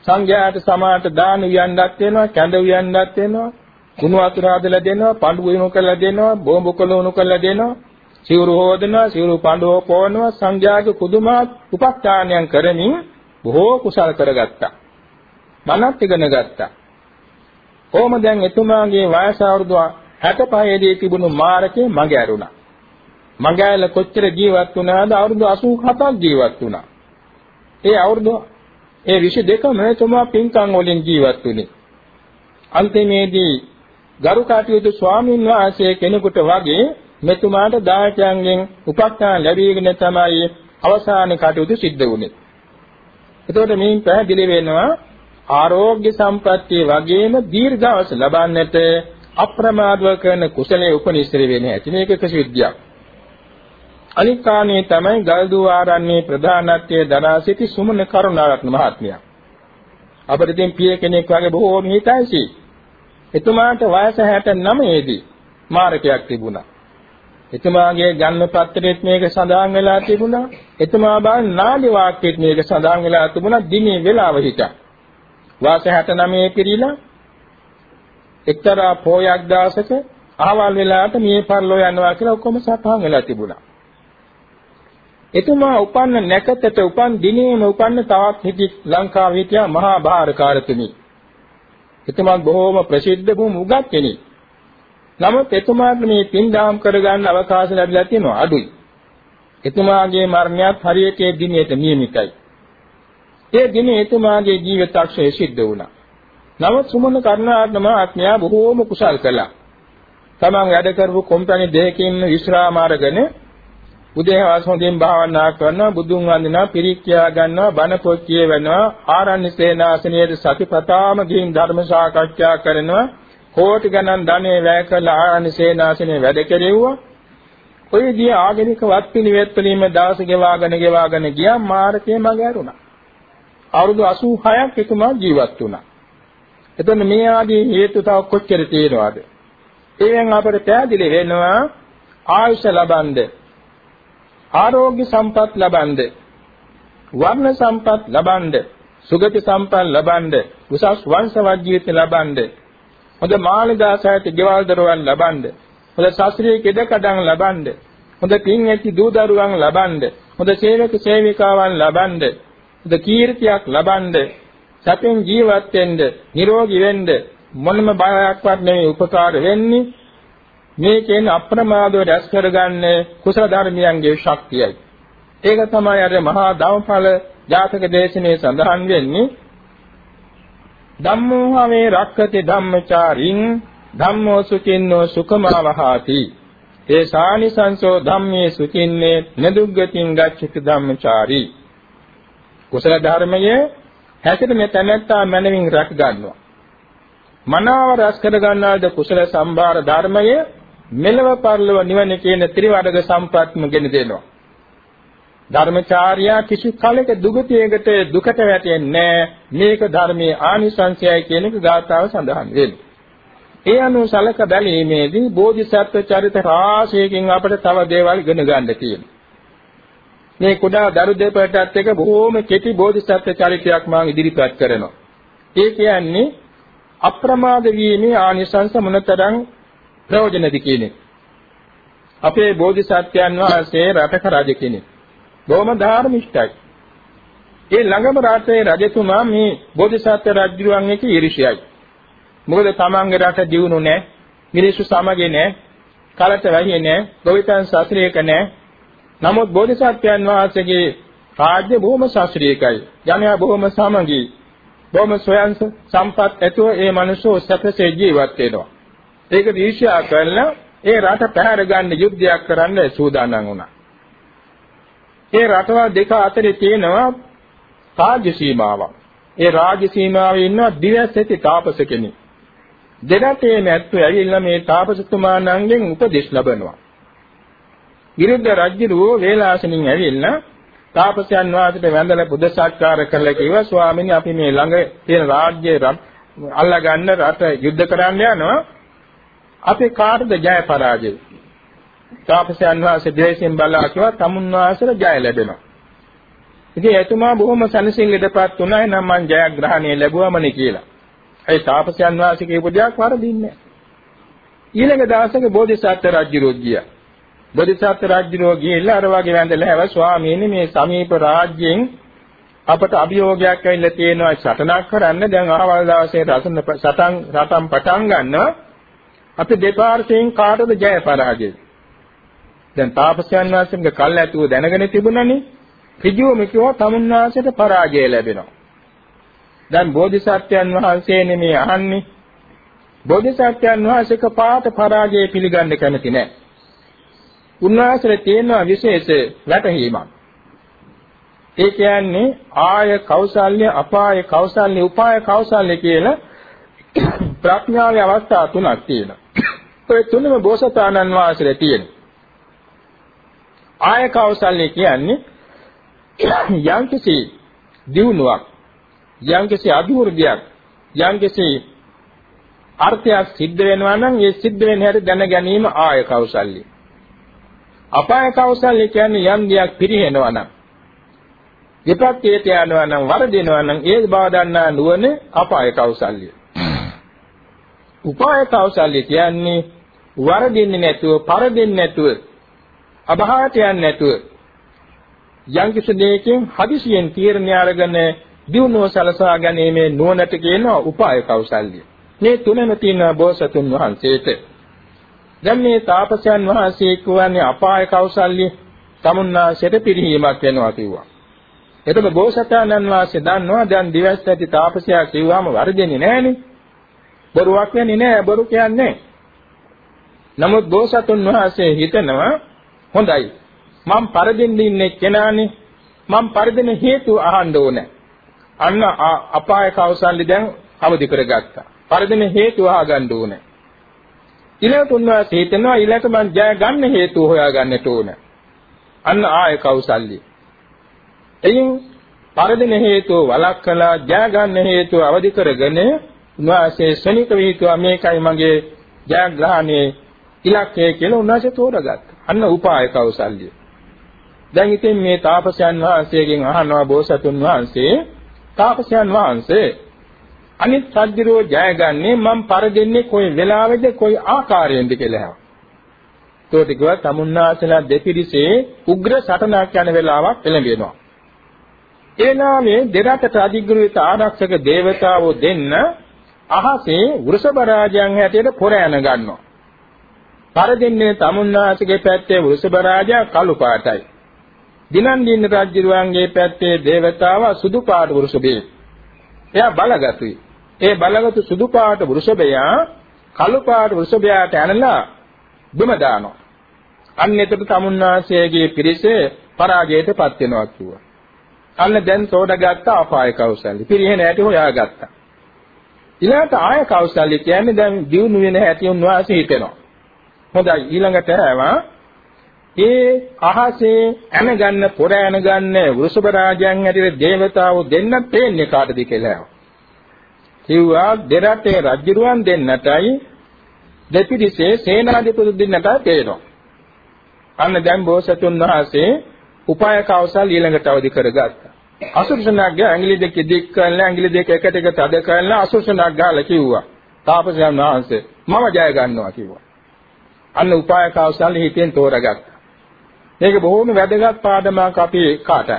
සංඝයාට සමාට දාන වියන්නත් වෙනවා, කැඳ වියන්නත් වෙනවා. කුණු වතුර හදලා දෙනවා, පඬු වුණු කරලා දෙනවා, බෝම්බ කොළුණු කරලා දෙනවා. සිවුරු හොදනවා, සිවුරු පඬුව පොවනවා, සංඝයාගේ කුදුමාත් උපස්ථානයන් කරමින් බොහෝ කුසල් කරගත්තා. මනත් ඉගෙන ගත්තා. කොහොම දැන් එතුමාගේ වයස අවුරුදු 65 දී තිබුණු මාරකේ මඟ ඇරුණා. මඟ ඇල කොච්චර ජීවත් වුණාද අවුරුදු 87ක් ජීවත් වුණා. ඒ අවුරුදු ඒ 22ම එතුමා පින්කම් වලින් ජීවත් වුණේ. අන්තිමේදී ගරු කටයුතු ස්වාමීන් වහන්සේ කෙනෙකුට වගේ මෙතුමාට දායකයන්ගෙන් උපස්ථාන ලැබීගෙන තමයි අවසාන කටයුතු සිද්ධ වුණේ. එතකොට මේ පැහැදිලි වෙනවා ආරෝග්‍ය සම්ප්‍රත්‍ය වගේම දීර්ඝාස ලබන්නට අප්‍රමාදව කරන කුසලයේ උපනිශ්‍රේ වෙන්නේ ඇති මේක කසිද්ධියක්. අනික් කාණේ තමයි ගල්දුව ආරණ්‍යයේ ප්‍රධානත්වයේ දරා සිටි සුමන කරුණාරත්න මහත්මයා. අපිට ඉතින් පිය කෙනෙක් වගේ බොහෝම හිතයිසි. එතුමාට වයස 69 දී මාර්ගයක් තිබුණා. එතුමාගේ ජන්ම පත්‍රයේත් මේක සඳහන් වෙලා තිබුණා. එතුමා බාන නාදි වාක්‍යෙත් මේක සඳහන් වෙලා තිබුණා දිනේ වෙලාව හිටා. වාස 69 පිරීලා එක්තරා පෝයක් දාසක අහවල් වෙලාවට මේ පරලෝ යනවා කියලා ඔක්කොම සතහන් වෙලා තිබුණා. එතුමා උපන්න නැකතට උපන් දිනේම උපන්න තවත් හිටි ලංකාවේ හිටියා මහා භාරකාරතුමි. එතුමා බොහෝම ප්‍රසිද්ධ වූ උගත් කෙනෙක්. නමුත් එතුමාට මේ පින්දාම් කරගන්න අවකාශ ලැබිලා තියෙනවා අඩුයි. එතුමාගේ මරණයත් හරියට ඒ දිනේට නියමිතයි. ඒ දිනේ එතුමාගේ ජීවිතක්ෂය සිද්ධ වුණා. නමුත් සුමන කරුණාරත්න මහත්මයා බොහෝම කුසල් කළා. තමන් වැඩ කරපු කොම්පැනි දෙකකින් විශ්‍රාම අරගෙන උදේ හවස හොඳින් භාවනා කරනවා බුදුන් වන්දනා පිරික්කියා ගන්නවා බණ පොත් කියවනවා ආරණ්‍ය සේනාසනයේ සතිපතාම ගින් ධර්ම සාකච්ඡා කරනවා කෝටි ගණන් ධනෙ වැය කළ ආරණ්‍ය සේනාසනයේ වැඩ කෙරෙව්වා ඔය දී ආගමික වත් පිළිවෙත් වලින්ම දවස ගෙවාගෙන ගෙවාගෙන ගියා මාර්ගයේ මග ඇරුණා අවුරුදු 86ක් එතුමා ජීවත් වුණා. එතන මේ ආදී හේතු තව කොච්චර තියෙනවද? ඒවෙන් අපට පැහැදිලි වෙනවා ආයුෂ ලබන්නේ ආරෝග්‍ය සම්පත් ලබන්ද වර්ණ සම්පත් ලබන්ද සුගති සම්පත් ලබන්ද උසස් වංශවත් ජීවිත ලබන්ද හොඳ මාළිදාසයට ගෙවල් දරුවන් ලබන්ද හොඳ ශාස්ත්‍රීය කෙදකඩම් ලබන්ද හොඳ පින් ඇති දූ දරුවන් ලබන්ද හොඳ සේවක සේවිකාවන් ලබන්ද හොඳ කීර්තියක් ලබන්ද සැපෙන් ජීවත් වෙන්න නිරෝගී වෙන්න මොනම බයයක්වත් නෙවෙයි උපකාර වෙන්නේ මේ කියන්නේ අප්‍රමාදව රැස් කරගන්න කුසල ධර්මයන්ගේ ශක්තියයි. ඒක තමයි අර මහා දවඵල ජාතක දේශනේ සඳහන් වෙන්නේ. ධම්මෝ හවේ රක්කති ධම්මචාරින් ධම්මෝ සුචින්නෝ සුඛමවහාති. ඒ සානිසංසෝ ධම්මේ සුචින්නේ නදුග්ගතින් ගච්ඡති ධම්මචාරී. කුසල ධර්මයේ හැසිරෙන තැනැත්තා මනමින් රැක ගන්නවා. මනාව රැස් කර ගන්නාද කුසල සම්භාර ධර්මයේ මෙලව පරලව නිවන කියන ත්‍රිවර්ග සම්ප්‍රාත්ම ගෙන දෙනවා. ධර්මචාර්යා කිසි කලක දුගතියකට දුකට වැටෙන්නේ මේක ධර්මයේ ආනිසංසයයි කියන එක ගාථාව සඳහන් වෙන්නේ. ඒ අනුව සලක බැලීමේදී බෝධිසත්ව චරිත රාශියකින් අපිට තව දේවල් ඉගෙන ගන්න තියෙනවා. මේ කුඩා දරු දෙපටත් එක බොහෝම කෙටි බෝධිසත්ව චරිතයක් මම ඉදිරිපත් කරනවා. ඒ කියන්නේ අප්‍රමාද වීමේ ආනිසංස මොනතරම් ප්‍රයෝජනද කියන්නේ. අපේ බෝධිසත්වයන් වහන්සේ රටක රජ කෙනෙක්. බොහොම ධාර්මිෂ්ඨයි. ඒ ළඟම රටේ රජතුමා මේ බෝධිසත්ව රජුන් එක්ක ඊර්ෂ්‍යයි. මොකද තමන්ගේ රට දියුණු නැහැ, මිනිස්සු සමග නැහැ, කලට වැහියේ නැහැ, ගොවිතැන් ශාස්ත්‍රීයක නැහැ. නමුත් බෝධිසත්වයන් වහන්සේගේ රාජ්‍ය බොහොම ශාස්ත්‍රීයකයි. ජනයා බොහොම සමගී. බොහොම සොයන් සම්පත් ඇතුව ඒ මිනිස්සු සැපසේ ජීවත් වෙනවා. ඒක දීක්ෂා කරලා ඒ රට පැහැර ගන්න යුද්ධයක් කරන්න සූදානම් වුණා. ඒ රටවල් දෙක අතරේ තියෙනවා රාජ්‍ය සීමාවක්. ඒ රාජ්‍ය සීමාවේ ඉන්නවා දිවැස්සති තාපස කෙනෙක්. දෙරටේ නැත්තු ඇවිල්ලා මේ තාපසතුමාණන්ගෙන් උපදෙස් ලබනවා. විරුද්ධ රජුරෝ වේලාසනින් ඇවිල්ලා තාපසයන් වහන්සේට වැඳලා බුද්ධ සත්කාර කරලා කිව්වා ස්වාමීනි අපි මේ ළඟ තියෙන රාජ්‍ය අල්ලා ගන්න රට යුද්ධ කරන්න යනවා අපි කාටද ජය පරාජය? තාපසයන් වහන්සේ ද්වේෂයෙන් බලා කිව්වා තමුන් වහන්සේට ජය ලැබෙනවා. ඉතින් එතුමා බොහොම සනසිල්ලටපත් වුණා එනම් මං ජයග්‍රහණය ලැබුවමනේ කියලා. ඒ තාපසයන් වහන්සේ කියපු දෙයක් වරදින්නේ ඊළඟ දවසක බෝධිසත්ව රජුරෝ ගියා. බෝධිසත්ව රජුරෝ ගිහිල්ලා අර වගේ වැඳලා හැව ස්වාමීනි මේ සමීප රාජ්‍යයෙන් අපට අභියෝගයක් ඇවිල්ලා තියෙනවා සටනක් කරන්න දැන් ආවල් දවසේ රසන සටන් රටම් පටන් ගන්නවා අපි දෙපාර්ශ්වයෙන් කාටද ජය පරාජය? දැන් තාපසයන් වහන්සේගේ කල් ඇතුව දැනගෙන තිබුණනේ. ඍජුවම කිව්වා තමුන්වහන්සේට පරාජය ලැබෙනවා. දැන් බෝධිසත්වයන් වහන්සේ නෙමේ අහන්නේ. බෝධිසත්වයන් වහන්සේක පාට පරාජය පිළිගන්න කැමති නැහැ. උන්වහන්සේට තියෙන විශේෂ වැටහීමක්. ඒ කියන්නේ ආය කෞසල්‍ය අපාය කෞසල්‍ය උපාය කෞසල්‍ය කියලා ප්‍රඥාවේ අවස්ථා තුනක් තියෙනවා. ඔය තුනම බෝසතාණන් වහන්සේලා තියෙන. ආය කෞසල්‍ය කියන්නේ යම්කිසි දියුණුවක් යම්කිසි අභිවෘද්ධියක් යම්කිසි අර්ථයක් සිද්ධ වෙනවා නම් ඒ සිද්ධ වෙන හැටි දැන ගැනීම ආය කෞසල්‍ය. අපාය කෞසල්‍ය කියන්නේ යම් දෙයක් පිරිහෙනවා නම් විපත්තියට යනවා නම් වරදිනවා නම් ඒ බව දන්නා නුවණ අපාය කෞසල්‍ය. උපාය කෞසල්‍ය කියන්නේ වරදින්නේ නැතුව, පරදින්නේ නැතුව, අභාවයට යන්නේ නැතුව යම් කිසි දෙයකින් හදිසියෙන් තීරණය අරගෙන දිනුව සලසා ගැනීමේ නුවණට කියනවා උපාය කෞසල්‍ය. මේ තුනම තියෙන බෝසතුන් වහන්සේට. දැන් මේ තාපසයන් වහන්සේ කියන්නේ අපාය කෞසල්‍ය තමුන්නාසයට පිරිහීමක් වෙනවා කිව්වා. එතකොට බෝසතාණන් වහන්සේ දන්නවා දැන් දිවස් ඇති තාපසයා කිව්වම වරදින්නේ නැහනේ. බොරුවක් වෙන්නේ නැහැ බොරු කියන්නේ. නමුත් බෝසතුන් වහන්සේ හිතනවා හොඳයි මම පරදින්න ඉන්නේ කෙනානේ මම පරදින හේතු අහන්න ඕනේ. අන්න අපාය කෞසල්‍ය දැන් අවදි කරගත්තා. පරදින හේතු අහගන්න ඕනේ. ඊළඟට උන්වහන්සේ හිතනවා ඊළඟට මං ජය ගන්න හේතු හොයාගන්නට ඕනේ. අන්න ආය කෞසල්‍ය. එයින් පරදින හේතුව වළක්වලා ජය ගන්න හේතුව අවදි කරගෙන උන්වහන්සේ ශනික වේතුව මේකයි මගේ ජයග්‍රහණයේ ඉලක්කය කියලා උන්වහන්සේ තෝරගත්තා. අන්න උපාය කෞසල්‍ය. දැන් ඉතින් මේ තාපසයන් වහන්සේගෙන් අහනවා බෝසතුන් වහන්සේ තාපසයන් වහන්සේ අනිත් සද්දිරෝ ජයගන්නේ මම පරදෙන්නේ කොයි වෙලාවෙද කොයි ආකාරයෙන්ද කියලා. ඒකට කිව්වා තමුන්නාසලා දෙපිරිසේ උග්‍ර සටනක් යන වෙලාවක් එළඹෙනවා. ඒ නාමේ දෙරටට අධිග්‍රහිත ආරක්ෂක දේවතාවෝ දෙන්න අහසේ වෘෂභ රාජයන් හැටියට පොර යන ගන්නවා. පරදින්නේ තමුන්නාසගේ පැත්තේ වෘෂභ රාජා කළු පාටයි. දිනන්දින්න රජුරුවන්ගේ පැත්තේ దేవතාව සුදු පාට වෘෂභේ. එයා බලගතුයි. ඒ බලගතු සුදු පාට වෘෂභයා කළු පාට වෘෂභයාට ඇනලා බිම දානවා. අන්න එතකොට තමුන්නාසයේගේ පිරිසේ පරාජයටපත් වෙනවා කිව්වා. අන්න දැන් තෝඩගත්ත අපාය කෞසල්‍ය. පිරිහෙන හැටි හොයාගත්තා. ඊළඟට ආය කෞසල්‍ය කියන්නේ දැන් දියුණු වෙන හැටි උන්වහන්සේ හිතෙනවා. හොඳයි ඊළඟට ආවා ඒ අහසේ ඇන ගන්න පොර ඇන ගන්න වෘෂභ රාජයන් ඇතුලේ දේවතාවෝ දෙන්න තේන්නේ කාටද කියලා. කිව්වා දෙරටේ රජුරුවන් දෙන්නටයි දෙපිරිසේ සේනාධිපති දෙන්නට තේරෙනවා. අන්න දැන් බෝසතුන් වහන්සේ උපාය කෞසල් ඊළඟට අවදි කරගත්තා. අසුරසනාග්ගේ ඇඟිලි දෙක දික් කරලා ඇඟිලි දෙක එකට එක තද කරලා අසුරසනාග් ගාලා කිව්වා. තාපසයන් වහන්සේ මම ජය ගන්නවා කිව්වා. අන්න උපාය කෞසල් හිතෙන් තෝරගත්තා. මේක බොහොම වැදගත් පාඩමක් අපි කාට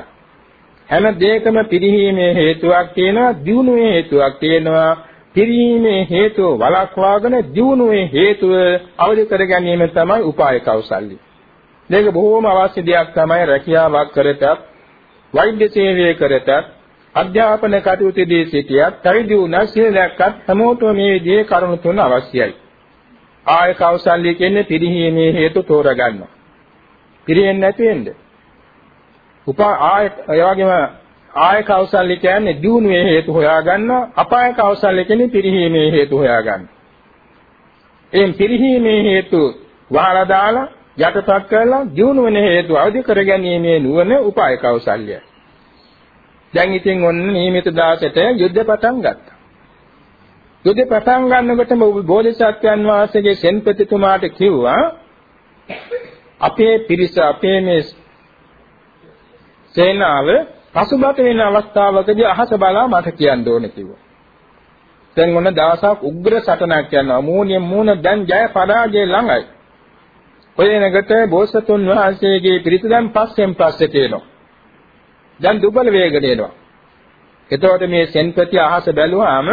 හැම දෙයකම පිරිහීමේ හේතුවක් තියෙනවා දියුණුවේ හේතුවක් තියෙනවා පිරිහීමේ හේතුව වළක්වාගෙන දියුණුවේ හේතුව අවදි කර ගැනීම තමයි උපාය කෞසල්‍ය. මේක බොහොම අවශ්‍ය දෙයක් තමයි රැකියාවක් කරතත් වෛද්‍ය සේවය කරතත් අධ්‍යාපන කටයුතුදී සිටියත් පරිදි වුණා සිය දැක්කත් හැමෝටම මේ විදිහේ කරුණු තුන අවශ්‍යයි. ආය කෞසල්‍ය කියන්නේ පිරිහීමේ හේතු තෝරගන්නවා. පිරෙන්නේ නැති වෙන්න. උපා ආය ඒ වගේම ආය කෞසල්‍ය කියන්නේ දියුණුවේ හේතු හොයාගන්නවා අපාය කෞසල්‍ය කියන්නේ පිරිහීමේ හේතු හොයාගන්න. එයින් පිරිහීමේ හේතු වහලා දාලා යටපත් කරලා දියුණු වෙන හේතු අවදි කරගැනීමේ නුවණ උපාය කෞසල්‍යයි. දැන් ඉතින් ඔන්න නියමිත දාසට යුද්ධ පටන් ගත්තා. යුද්ධ පටන් ගන්නකොටම බෝධිසත්වයන් වහන්සේගේ සෙන්පතිතුමාට කිව්වා අපේ පිරිස අපේ මේ සේනාව පසුබට වෙන අවස්ථාවකදී අහස බලා මට කියන්න ඕනේ කිව්වා. දැන් මොන දවසක් උග්‍ර සටනක් යනවා. මූණිය මූණ දැන් ජය පරාජය ළඟයි. ඔය එනකට බෝසතුන් වහන්සේගේ පිරිස දැන් පස්සෙන් පස්සට එනවා. දැන් දුබල වේගන එනවා. එතකොට මේ සෙන්පති අහස බැලුවාම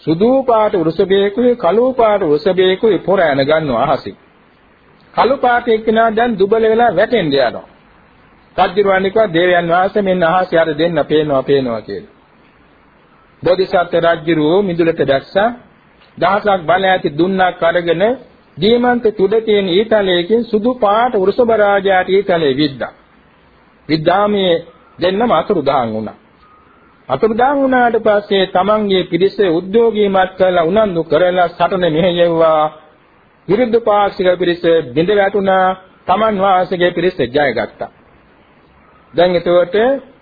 සුදු පාට වෘෂභයකුයි කළු පාට වෘෂභයකුයි පොර යන ගන්නවා අහසින්. කළු පාට එක්කෙනා දැන් දුබල වෙලා වැටෙන්න යනවා. සජ්ජිරවන්නේ කිව්වා දේවයන් වහන්සේ මෙන්න අහසේ අර දෙන්න පේනවා පේනවා කියලා. බෝධිසත්ව රජුරෝ මිදුලට දැස්සා දහසක් බල ඇති දුන්නක් අරගෙන දීමන්ත තුඩ තියෙන ඊතලයකින් සුදු පාට වෘෂභ රාජයාට ඊතලේ විද්දා. විද්දාමේ දෙන්නම අතුරුදහන් වුණා. අතුරුදහන් වුණාට පස්සේ තමන්ගේ පිරිසේ උද්‍යෝගීමත් කරලා උනන්දු කරලා සටන මෙහෙයවුවා විරුද්ධ පාක්ෂික පිරිස බිඳ වැටුණා තමන් වාසගේ පිරිස ජයගත්තා. දැන් එතකොට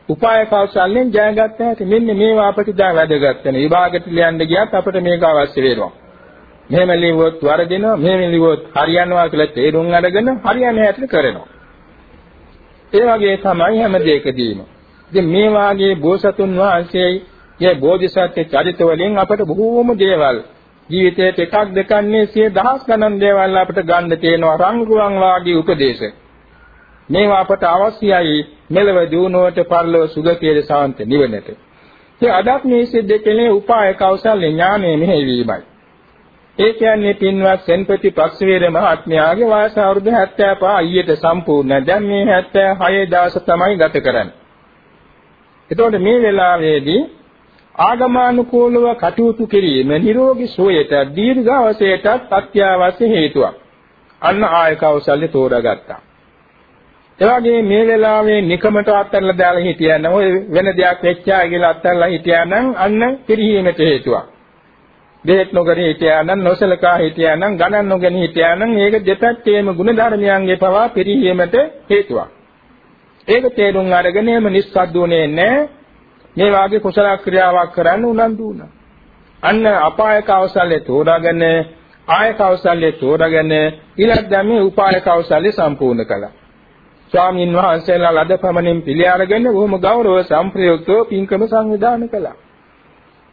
උපාය කෞශල්‍යෙන් ජයගත්ත හැටි මෙන්න මේවා අපිට දැන් වැදගත් වෙන. විභාගෙට ලියන්න ගියත් අපිට මේක අවශ්‍ය වෙනවා. මෙහෙම ලිව්වොත් වරදිනවා මෙහෙම ලිව්වොත් හරියනවා කියලා තේරුම් අරගෙන හරියන්නේ හැටි කරනවා. ඒ වගේ තමයි හැම දෙයකදීම. ඉතින් මේ වාගේ බෝසතුන් වහන්සේගේ බෝධිසත්ව චරිත වලින් අපට බොහෝම දේවල් ජීවිතයේ එකක් දෙකක් නේ සිය දහස් ගණන් දේවල් අපිට ගන්න තියෙනවා රංගුවන් වාගේ උපදේශ. මේවා අපට අවශ්‍යයි මෙලව දිනුවට පරිලව සුගතියේ සාන්ත නිවනට. ඒ අදත් මේ සිද්ද කෙනේ උපාය කෞශල්‍ය ඥානෙ මෙහෙවීමයි. ඒ කියන්නේ පින්වත් සෙන්පති පක්ෂවීර මහත්මයාගේ වයස අවුරුදු 75 ඊයට සම්පූර්ණ. දැන් මේ 76 දවස් තමයි ගත කරන්නේ. එතකොට මේ වෙලාවේදී ආගමානුකූලව කටයුතු කිරීම නිරෝගී සුවයට දීර්ඝාසයටත් අත්‍යවශ්‍ය හේතුවක්. අන්න ආය කෞශල්‍ය තෝරාගත්තා. එවාගේ මේ වෙලාවේ නිකමට අත්හැරලා දාලා හිටියනම් ඔය වෙන දෙයක් වෙච්චා කියලා අත්හැරලා හිටියානම් අන්න පිරිහීමට හේතුවක්. දෙහෙත් නොකර හිටියානම් නොසලකා හිටියානම් ගණන් නොගෙන හිටියානම් මේක දෙපැත්තේම ಗುಣධර්මයන්ගේ පවා පිරිහීමට හේතුවක්. ඒක තේරුම් අරගෙන එම නිස්සද්දුනේ නැහැ. මේ වාගේ කුසල ක්‍රියාවක් කරන්න උනන්දු වුණා. අන්න අපාය කෞසල්‍ය තෝරාගෙන ආය කෞසල්‍ය තෝරාගෙන ඊළඟ දැමේ උපාය කෞසල්‍ය සම්පූර්ණ කළා. ස්වාමීන් වහන්සේලා ලද පමණින් පිළි අරගෙන බොහොම ගෞරව සම්ප්‍රයුක්තව පින්කම සංවිධානය කළා.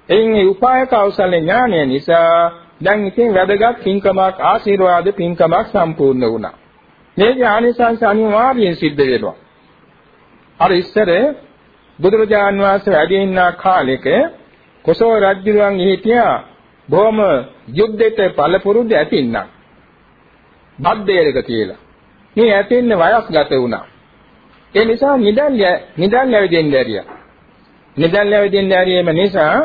එයින් මේ උපාය කෞසල්‍ය ඥානය නිසා දැන් ඉතින් වැදගත් පින්කමක් ආශිර්වාද පින්කමක් සම්පූර්ණ වුණා. මේ ඥානිසංස අනිවාර්යයෙන් සිද්ධ වෙනවා. අර ඉස්සර බුදුරජාන් වහන්සේ වැඩ ඉන්න කාලෙක කොසෝ රජුන් හිටියා බොහොම යුද්ධෙට පළපුරුදු ඇතින්නම්. බද්දේරක කියලා. මේ ඇතින්න වයස්ගත වුණා. ඒ නිසා නිදන් නිදන් ලැබෙන්න ඇරියා. නිදන් ලැබෙන්න ඇරීම නිසා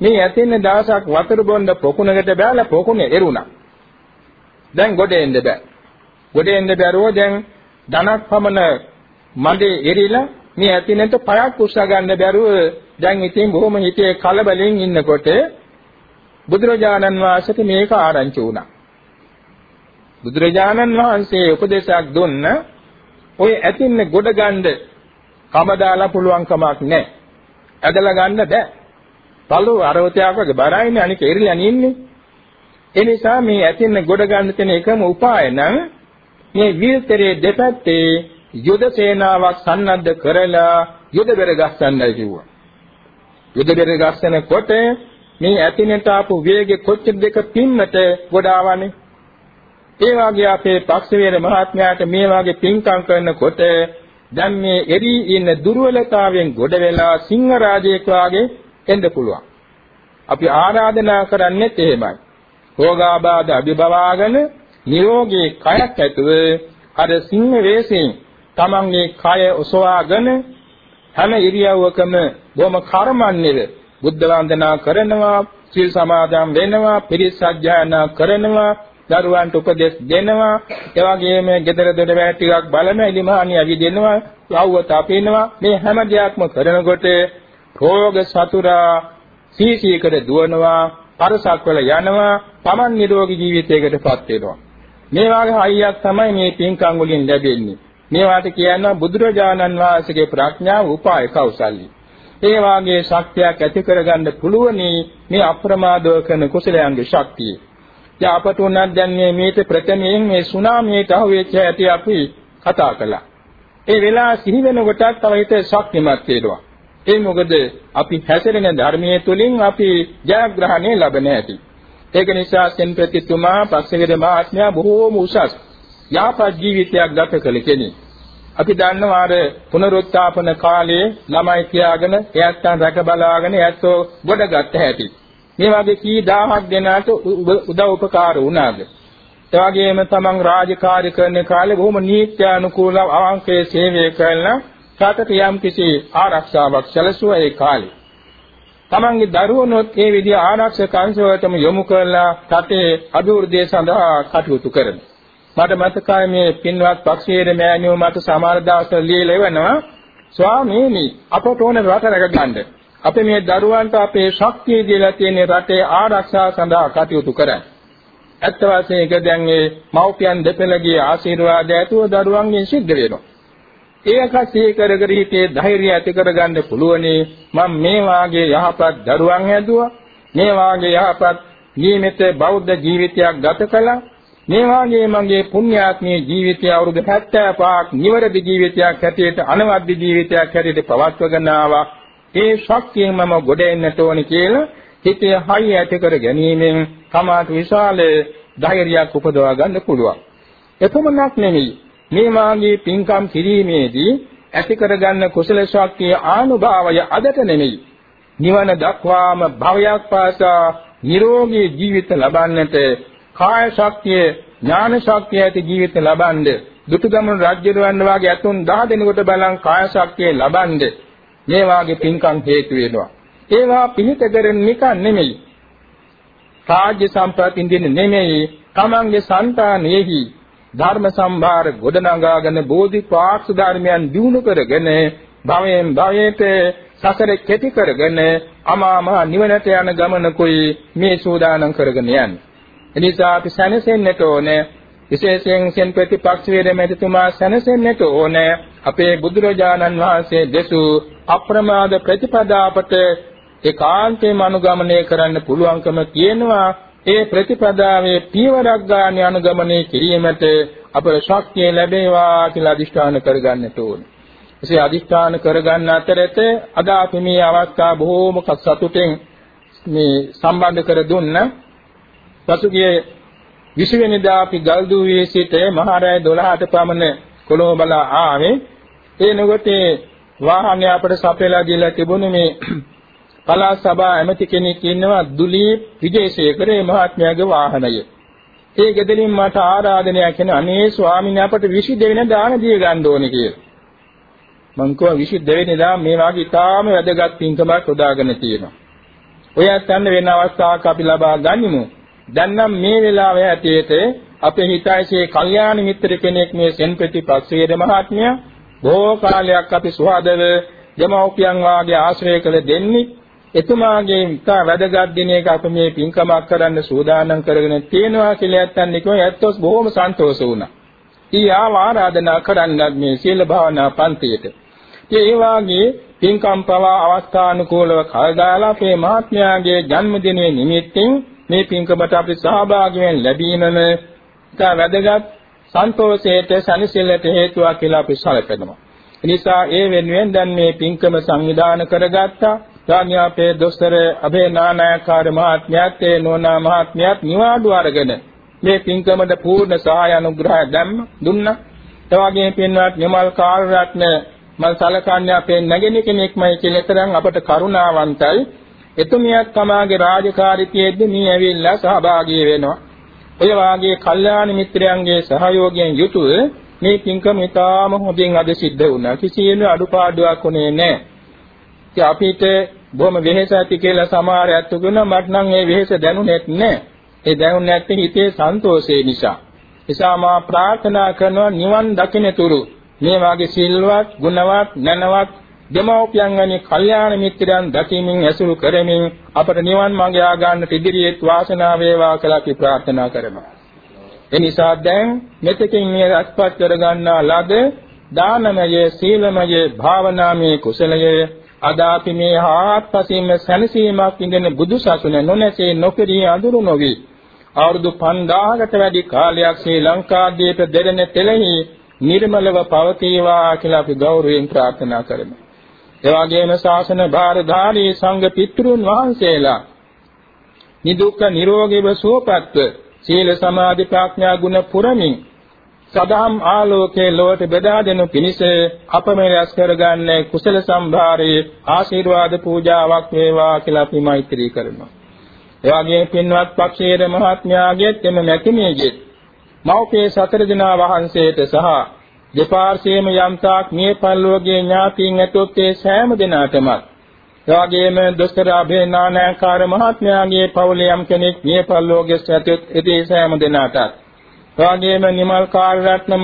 මේ ඇතින්න දවසක් වතුර බොන්න පොකුණකට බැලලා පොකුණ එරුණා. දැන් ගොඩ එන්න බෑ. ගොඩ එන්න බැරුව දැන් ධනක් පමණ මඩේ එරිලා මේ ඇතිනට පයක් උස්සා ගන්න බැරුව දැන් ඉතින් බොහොම හිතේ කලබලෙන් ඉන්නකොට බුදුරජාණන් වහන්සේට මේක ආරංචි වුණා. බුදුරජාණන් වහන්සේ උපදේශයක් දුන්න ඔය ඇතින්නේ ගොඩ ගන්න කම දාලා පුළුවන් කමක් නැහැ. ඇදලා ගන්න බෑ. පළු අරවතයක් වගේ බරයිනේ අනික එරිලා නින්නේ. ඒ නිසා මේ ඇතින්නේ ගොඩ ගන්න තියෙන එකම උපාය නම් මේ වීල්තරේ දෙපැත්තේ යුද සේනාවක් සන්නද්ධ කරලා යුද බෙර ගස්සන්නයි කිව්වා. යුද බෙර ගස්සනකොට මේ ඇතිනට ආපු වේගෙ කොච්චර දෙක පින්නට ගොඩාවනේ. ඒ වාගේ අපේ පක්ෂවේර මහත්මයාට මේ වාගේ පින්කම් කරනකොට දැන් මේ එරි ඉන්න දුර්වලතාවයෙන් ගොඩ වෙලා සිංහ රාජයෙක් වාගේ එන්න පුළුවන්. අපි ආරාධනා කරන්නේ එහෙමයි. රෝගාබාධ අභිභවාගෙන නිරෝගී කයක් ඇතුව අර සිංහ වේසෙන් තමන්ගේ කය ඔසවාගෙන හැම ඉරියව්වකම බොහොම කර්මන්නේව බුද්ධ වන්දනා කරනවා සීල් සමාදන් වෙනවා පිරිස් සජ්ජායනා කරනවා දරුවන්ට උපදෙස් දෙනවා. ඒ වගේම gedara දොඩ වැට ටිකක් බලන එලිමහණිය ඇවිදිනවා යව්ව තපිනවා මේ හැම දෙයක්ම කරනකොට රෝග සතුරා සීසීකර දුවනවා. පරසක් වල යනවා. Taman නිරෝගී ජීවිතයකටපත් වෙනවා. මේ වගේ හයියක් තමයි මේ පින්කම් වලින් ලැබෙන්නේ. මේවාට කියනවා බුදුරජාණන් වහන්සේගේ ප්‍රඥාව උපාය කෞසල්‍ය. ඒ වාගේ ශක්තියක් ඇති කරගන්න පුළුවනි මේ අප්‍රමාදව කරන කුසලයන්ගේ ශක්තිය. දැන් අපට උනත් දැන් මේ මේත ප්‍රථමයෙන් මේ සුනාමියට අහුවෙච්ච ඇති අපි කතා කළා. ඒ වෙලාව සිහි වෙනකොටත් තව හිත ශක්තිමත් වෙනවා. ඒ මොකද අපි හැසිරෙන ධර්මයේ තුලින් අපි ජයග්‍රහණය ලබන ඇති. ඒක නිසා සෙන්පතිතුමා පස්සේ මහත්මයා බොහෝම උසස් යාපත් ජීවිතයක් ගත කළ කෙනෙක්. අපි දන්නවා අර පුනරුත්ථාපන කාලයේ ළමයි තියාගෙන එයත්න් රැක බලාගෙන ඇත්තෝ ගොඩගත් හැටි. මේ වගේ කී දහහක් දෙනාට උදව් උපකාර වුණාද? ඒ වගේම තමන් රාජකාරී කරන කාලේ බොහොම නීත්‍යානුකූලව අවංකයේ සේවය කරලා රටට යම් කිසි ආරක්ෂාවක් සැලසුවා ඒ කාලේ. තමන්ගේ දරුවනොත් ඒ විදිහ ආරක්ෂක අංශවලටම යොමු කරලා රටේ අභිවෘද්ධිය සඳහා කටයුතු කරනවා. මට මතකයි මේ පින්වත් පක්ෂයේ මෑණියෝ මට සමහර දවස්වල ලියලා එවනවා ස්වාමීනි අපට ඕන රට රැක ගන්න. අපි මේ දරුවන්ට අපේ ශක්තිය දීලා තියෙන රටේ ආරක්ෂා සඳහා කටයුතු කරන්නේ. ඇත්ත වශයෙන්ම ඒක දැන් මේ මව්පියන් දෙපළගේ ආශිර්වාද ඇතුව දරුවන්ගෙන් සිද්ධ වෙනවා. ඒක සීකර කර හිතේ ධෛර්යය ඇති කරගන්න පුළුවනි මම මේ වාගේ යහපත් දරුවන් හැදුවා මේ වාගේ යහපත් නියමිත බෞද්ධ ජීවිතයක් ගත කළා. මේ වාගේ මගේ පුණ්‍යාත්මී ජීවිතය අවුරුදු 75ක් නිවැරදි ජීවිතයක් හැටියට අනවද්ද ජීවිතයක් හැටියට පවත්වගෙන ආවා. ඒ ශක්තියෙන් මම ගොඩ එන්නට ඕනි කියලා හිතේ හයිය ඇති කර ගැනීමෙන් තමාට විශාල ධෛර්යයක් උපදවා ගන්න පුළුවන්. එපමණක් නෙමෙයි මේ වාගේ පින්කම් කිරීමේදී ඇති කරගන්න කුසල ශක්තිය ආනුභාවය අදට නෙමෙයි නිවන දක්වාම භවයක් පාසා නිරෝගී ජීවිත ලබන්නට කාය ශක්තිය ඥාන ශක්තිය ඇති ජීවිත ලබනද දුටුගැමුණු රාජ්‍යරවන්න වාගේ අතුන් 10 දෙනෙකුට බලන් කාය ශක්තිය ලබනද මේ වාගේ පින්කම් හේතු වෙනවා ඒවා පිහිට කරන නිකන් නෙමෙයි රාජ්‍ය සම්ප්‍රාප්ත ඉන්දියන්නේ නෙමෙයි තමන්ගේ సంతානෙහි ධර්ම සම්භාර ගොඩනගාගෙන බෝධිපාක්ෂ ධර්මයන් දිනු කරගෙන භවයෙන් භවයට සසර කෙටි කරගෙන අමාම නිවනට යන ගමනකුයි මේ සූදානම් කරගෙන යන්නේ. එනිසා අපි සැනසෙන්නට ඕනේ විශේෂයෙන් සෙන් ප්‍රතිපක්ෂ වේදමෙතුමා සැනසෙන්නට ඕනේ අපේ බුදුරජාණන් වහන්සේ දෙසූ අප්‍රමාද ප්‍රතිපදාපට ඒකාන්තයෙන්ම අනුගමනය කරන්න පුළුවන්කම තියෙනවා ඒ ප්‍රතිපදාවේ පියවරක් ගන්න අනුගමනය කිරීමට අපට ශක්තිය ලැබේවා කියලා අදිෂ්ඨාන කරගන්නට ඕනේ. එසේ අදිෂ්ඨාන කරගන්න අතරත අද අපි මේ අවස්ථාව බොහෝම සතුටෙන් මේ සම්බන්ධ කර දුන්න පසුගිය 20 වෙනිදා අපි ගල්දුවේ සිට මහරය 12ට පමණ කොළඹ බලා ආවේ ඒ නුගතේ වාහනය අපට සපයලා දීලා තිබුණේ මේ පළාත් සභා ඇමති කෙනෙක් ඉන්නවා දුලීප් විජේසේකර මේ මහත්මයාගේ වාහනය. ඒ ගෙදරින් මට ආරාධනයක් කරන අනේ ස්වාමීන් අපට 22 වෙනි දාන දී ගන්න ඕනේ කියලා. මං කිව්වා 22 වෙනි දා මේ වාගේ ඉතාම වැදගත් පින්කමක් උදාගෙන තියෙනවා. ඔය අත්න්න වෙන අවස්ථාවක් අපි ලබා ගනිමු. දැන් නම් මේ වෙලාවේ ඇටියෙත අපේ හිතයිසේ කල්යාණ මිත්‍ර කෙනෙක් මේ සෙන්පති පක්ෂයේ මහත්මයා බොහෝ කාලයක් අපි සුහදව දෙමව්පියන් වාගේ ආශ්‍රය කළ දෙන්නේ එතුමාගේ ඉතා වැදගත් දිනයක අප මේ පින්කමක් කරන්න සූදානම් කරගෙන තියෙනවා කියලා ඇත්තන් නිකෝ ඇත්තොස් බොහොම සන්තෝෂ වුණා. ඊ ආව ආරාධනා කරන්නත් මේ සීල භාවනා පන්තියට. ඒ වාගේ පින්කම් පවා අවස්ථානුකූලව කල්දාලා අපේ මහත්මයාගේ ජන්මදිනයේ නිමිත්තෙන් මේ පින්කමට අපි සහභාගී වෙන්න ලැබීමම ඉතා වැදගත් සන්තෝෂයට සනසිල්ලට හේතුවක් කියලා අපි සැලකනවා. එනිසා ඒ වෙනුවෙන් දැන් මේ පින්කම සංවිධානය කරගත්තා. ස්වාමියාපේ දොස්තර අබේ නානායකාර මහත්මයාත් ඒ නෝනා මහත්මයාත් නිවාඩු අරගෙන මේ පින්කමට පූර්ණ සහාය අනුග්‍රහය දැම්ම දුන්නා. එවාගේ පින්වත් නිමල් කාර්යරත්න මම සලකන්නේ අපේ නැගෙන කෙනෙක්මයි කියලා තරම් අපට කරුණාවන්තයි. එතුමියක් තමාගේ රාජකාරීත්වයේදී මේ ඇවිල්ලා සහභාගී වෙනවා. ඔය වාගේ කල්යාණ මිත්‍රයන්ගේ සහයෝගයෙන් යුතුව මේ පින්කම ඉතාම හොඳින් අද සිද්ධ වුණා. කිසියම් අඩුපාඩුවක් උනේ නැහැ. ඉතින් අපිට බොහොම වෙහෙස ඇති කියලා සමහර අයත් කියනවා මට නම් මේ වෙහෙස දැනුනේත් නැහැ. ඒ දැනුනේ නැත්තේ හිතේ සන්තෝෂය නිසා. නිසා මා ප්‍රාර්ථනා කරනවා නිවන් දකින්නතුරු මේ වාගේ සිල්වත්, ගුණවත්, නැනවත් දෙමෝපියන් වැනි කල්යාණ මිත්‍රයන් දකිමින් ඇසුරු කරමින් අපට නිවන් මාර්ගය ආ ගන්නට ඉදිරියේ වාසනාව වේවා කියලා අපි ප්‍රාර්ථනා කරනවා. එනිසා දැන් මෙතකින් මේ අත්පත් කර ගන්නා ලද දානමය, සීලමය, භාවනාමය කුසලයේ අද අපි මේ හාත්පසින්ම සැනසීමක් ඉඳගෙන බුදු සසුන නොනැසී නොපිරී අඳුරු නොවි අවුරුදු 5000කට වැඩි කාලයක් ශ්‍රී ලංකාදීප දෙරණ තෙලෙහි නිර්මලව පවතිවා කියලා අපි ගෞරවයෙන් ප්‍රාර්ථනා කරමු. ඒ වගේම ශාසන භාරධාරී සංඝ පිටුරුන් වහන්සේලා නිදුක්ඛ නිරෝගීව සුවපත්ව සීල සමාධි ප්‍රඥා ගුණ පුරමින් සදාම් ආලෝකයේ ලොවට බෙදා දෙනු පිණිස අපම රැස් කරගන්නේ කුසල සම්භාරයේ ආශිර්වාද පූජාවක් වේවා කියලා අපි මෛත්‍රී කරනවා. ඒ වගේම පින්වත් පක්ෂයේ මහත්මයාගෙත් එම නැතිමියගෙත් මෞපේ සතර දිනා වහන්සේට සහ දෙපාර්ශ්වයේම යම්තාක් මේ පල්ලෝගේ ඥාතීන් ඇතොත් ඒ සෑම දිනාටම. එවාගේම දොස්තර අභේනානාකාර මහත්මයාගේ පවුලේ යම් කෙනෙක් මේ පල්ලෝගේ ඇතොත් ඒ සෑම දිනාටත්. එවාගේම නිමල් කාර්යරත්න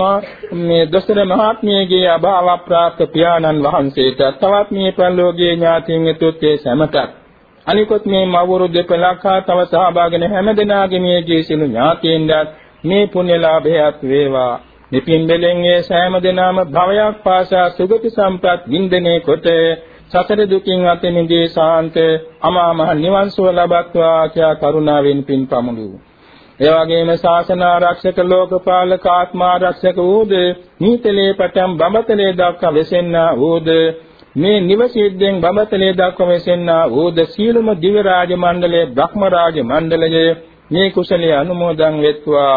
මේ දොස්තර මහත්මියගේ අභාව ප්‍රාප්ත පියාණන් වහන්සේට තවත් මේ පල්ලෝගේ ඥාතීන් ඇතොත් ඒ සෑමටත්. අනිකොත් මේ මවුරු දෙපළක් හා තව සහභාගී හැම දෙනාගේ මේ ජීසිනු ඥාතීන්වත් මේ පුණ්‍ය ලාභයත් වේවා. මෙපින් බෙලෙන් ඒ සෑම දිනම භවයක් පාසා සුගති සම්පත් වින්දනයේ කොට සතර දුකින් අත මිදී සාන්ත අමා මහ නිවන් සුව ලබත්වා කියා කරුණාවෙන් පින් පමුණු. ඒ වගේම ශාසන ආරක්ෂක ලෝකපාලක ආත්මාරක්ෂක වූද නීතලේ පටන් බඹතලේ දක්වා වෙසෙන්නා වූද මේ නිවසීද්දෙන් බඹතලේ දක්වා වෙසෙන්නා වූද සීලම දිව්‍ය රාජ මණ්ඩලයේ බ්‍රහ්ම රාජ මණ්ඩලයේ මේ කුසලයේ අනුමෝදන් වෙත්වා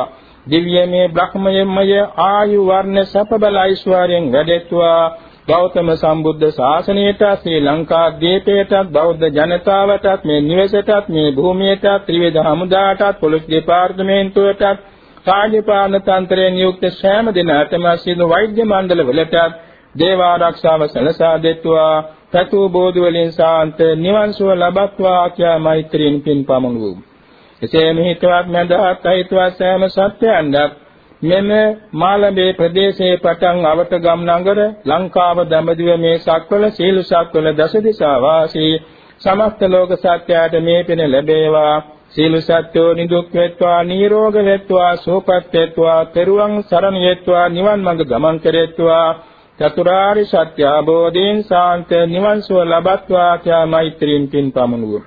දිව්‍යමය බ්‍රහ්මයමය ආයු වර්ණ සප බල ඓශ්වර්යයෙන් වැඩෙත්වා. ගෞතම සම්බුද්ධ ශාසනයට ශ්‍රී ලංකා දීපයටත් බෞද්ධ ජනතාවටත් මේ නිවසටත් මේ භූමියටත් ත්‍රිවිධ හමුදාටත් පොලිස් දෙපාර්තමේන්තුවටත් කාර්යපාලන තන්ත්‍රයෙන් යුක්ත සෑම දිනකටම සිදු වෛද්‍ය මණ්ඩල වලටත් දේව ආරක්ෂාව සැලසා දෙත්වා. සතු බෝධි වලින් සාන්ත නිවන් සුව ලබත්වා ආඛ්‍යා මෛත්‍රියෙන් පින් පමුණුවෝ. එසේ මිහිතවත් මඳහත් අහිතවත් සෑම සත්‍යයන්වත් මෙම මාළඹේ ප්‍රදේශයේ පටන් අවතගම් නගර ලංකාව දඹදිව මේ සක්වල සීල සක්වල දස දිසා වාසී සමස්ත ලෝක සත්‍යයට මේ පින ලැබේවා. සීල සත්‍යෝ නිදුක් වෙත්වා නිරෝග වෙත්වා සුවපත් වෙත්වා තෙරුවන් සරණ යෙත්වා නිවන් මඟ ගමන් කෙරෙත්වා. චතුරාරි සත්‍ය අවබෝධයෙන් සාන්ත නිවන් සුව ලබත්වා කියා මෛත්‍රීන් පින් පමුණුවෝ.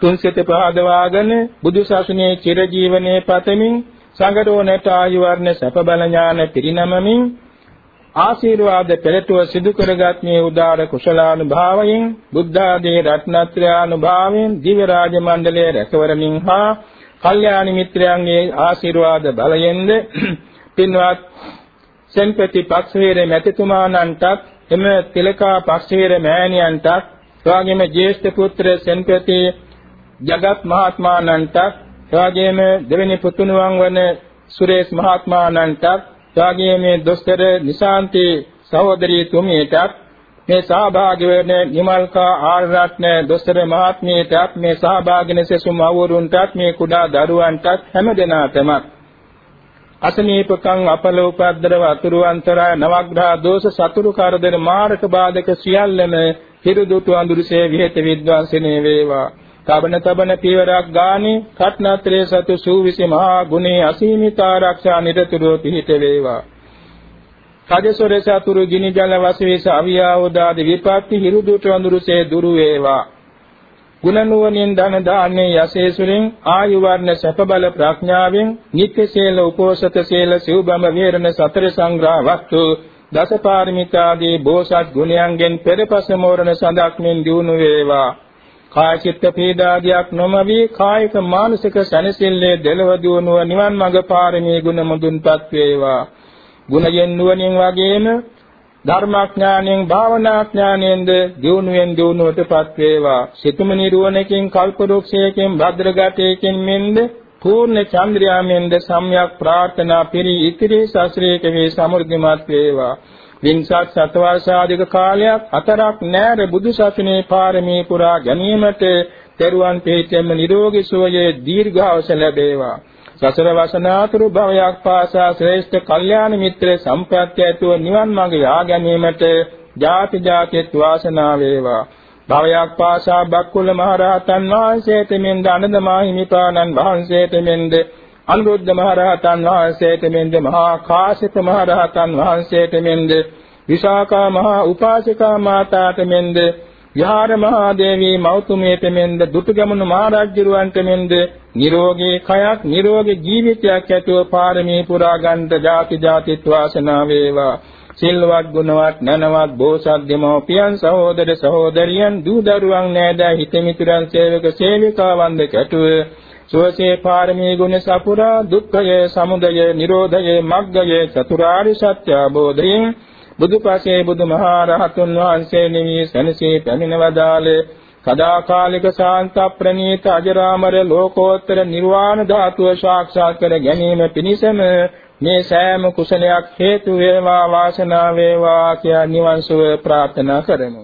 තුන්සිත පහදවාගෙන බුදු සසුනේ චිරජීවනයේ පතමින් සංගරෝණට ආයු වර්ණ සැප බල ඥාන පිරිනමමින් ආශීර්වාද පෙරටුව සිදු කරගත් මේ උදාර කුසලානුභාවයෙන් බුද්ධ ආදී රත්නත්‍රානුභාවයෙන් දිව්‍ය රාජ මණ්ඩලයේ රැකවරමින් හා කල්යාණ මිත්‍රයන්ගේ ආශීර්වාද බලයෙන්ද පින්වත් සෙන්පති පක්ෂවීර මැතිතුමාණන්ටත් එම තිලකා පක්ෂවීර මෑණියන්ටත් එවාගෙම ජේෂ්ඨ පුත්‍ර සෙන්පති ජගත් මහත්මාණන්ටත් එවාගෙම දෙවෙනි පුතුණුවන් වන සුරේෂ් මහත්මාණන්ටත් එවාගෙම මේ දොස්තර නිශාන්ති සහෝදරී තුමියටත් මේ සහභාගී වෙන නිමල්කා ආරත්න දොස්තර මහත්මියටත් මේ සහභාගී වෙන සෙසු මව්වරුන්ටත් මේ කුඩා දරුවන්ටත් හැම දෙනාටම අසනීපකං අපල උපද්දරව අතුරු අන්තරාය නවග්‍රහ දෝෂ සතුරු කරදර මාරක බාධක සියල්ලම හිරුදුතු අඳුරසේ විහෙත විද්වාංසනේ වේවා. තබන තබන පියවරක් ගානේ කට්නාත්‍රේ සතු සූවිසි මහා ගුණේ අසීමිත ආරක්ෂා නිරතුරුව පිහිට වේවා. කජසොර සතුරු ගිනි ජල වශයෙන් අවියාවදාද විපත්ති හිරුදුට වඳුරුසේ දුරු වේවා. ගුණ නුවණින් ධන දාන්නේ යසේසුරින් ආයු වර්ණ සැප බල ප්‍රඥාවෙන් නිත්‍ය සීල උපෝසත සීල සිව්බම වේරණ සතර සංග්‍රහ වස්තු දසපාරමිතාදී බෝසත් ගුණයන්ගෙන් පෙරපස මෝරණ සඳක්මින් දිනු වේවා කාය චිත්ත පීඩාදියක් නොමවි කායික මානසික සැනසෙල්ලේ දෙලව දුවනුව නිවන් මඟ පාරමී ගුණ මුදුන්පත් වේවා. ගුණයෙන් නුවණින් වගේම ධර්මාඥාණයෙන් භාවනාඥාණයෙන්ද දියුණුවෙන් දියුණුවටපත් වේවා. සිතුම නිරුවණකින් කල්පරුක්ෂයකින් භද්‍රගතයකින් මෙන්ද පූර්ණ චන්ද්‍රයාමෙන්ද සම්‍යක් ප්‍රාර්ථනා පිරි ඉතිරි ශාස්ත්‍රයක වේ සමෘද්ධිමත් වේවා. වින්සත් සතවර්ෂාධික කාලයක් අතරක් නෑර බුදු සසුනේ පාරමී පුරා ගැනීමට තෙරුවන් පිහිටෙම නිරෝගී සුවයේ දීර්ඝාස ලැබේවා. සසර වසනාතුරු භවයක් පාසා ශ්‍රේෂ්ඨ කල්යාණ මිත්‍ර සම්ප්‍රත්‍ය ඇතුව නිවන් මඟ යා ගැනීමට ජාති ජාතිත් වාසනාව වේවා. භවයක් පාසා බක්කුල මහරහතන් වහන්සේට මෙන්ද අනන්ද මාහිමිපාණන් වහන්සේට මෙන්ද අනුරුද්ධ මහ රහතන් වහන්සේට මෙන්ද මහා කාශ්‍යප මහ රහතන් වහන්සේට මෙන්ද විශාකා මහා උපාසිකා මාතාට මෙන්ද විහාර මහා දේවී මෞතුමියට මෙන්ද දුටුගැමුණු මහරජුරවන්ට මෙන්ද නිරෝගී කයක් නිරෝගී ජීවිතයක් ඇතුව පාරමී පුරා ගන්ත ජාති ජාතිත් වාසනාව වේවා. සිල්වත් ගුණවත් නනවත් බෝසත් දෙමෝපියන් සහෝදර සහෝදරියන් දූ දරුවන් නෑදෑ හිත මිතුරන් සේවක සේවිකාවන්ද කැටුව සෝසේ පාරමී ගුණ සපුරා දුක්ඛය සමුදය නිරෝධය මග්ගය චතුරාර්ය සත්‍ය අවබෝධයෙන් බුදුපසේ බුදුමහා රහතුන් වහන්සේ නිවී සනසී පැමිණවදාලේ සදාකාලික ශාන්ත ප්‍රණීත අජරාමර ලෝකෝත්තර නිර්වාණ ධාතුව සාක්ෂාත් කර ගැනීම පිණිසම මේ සෑම කුසලයක් හේතු වේවා වාසනාව වේවා කියා නිවන් සුව ප්‍රාර්ථනා කරමු.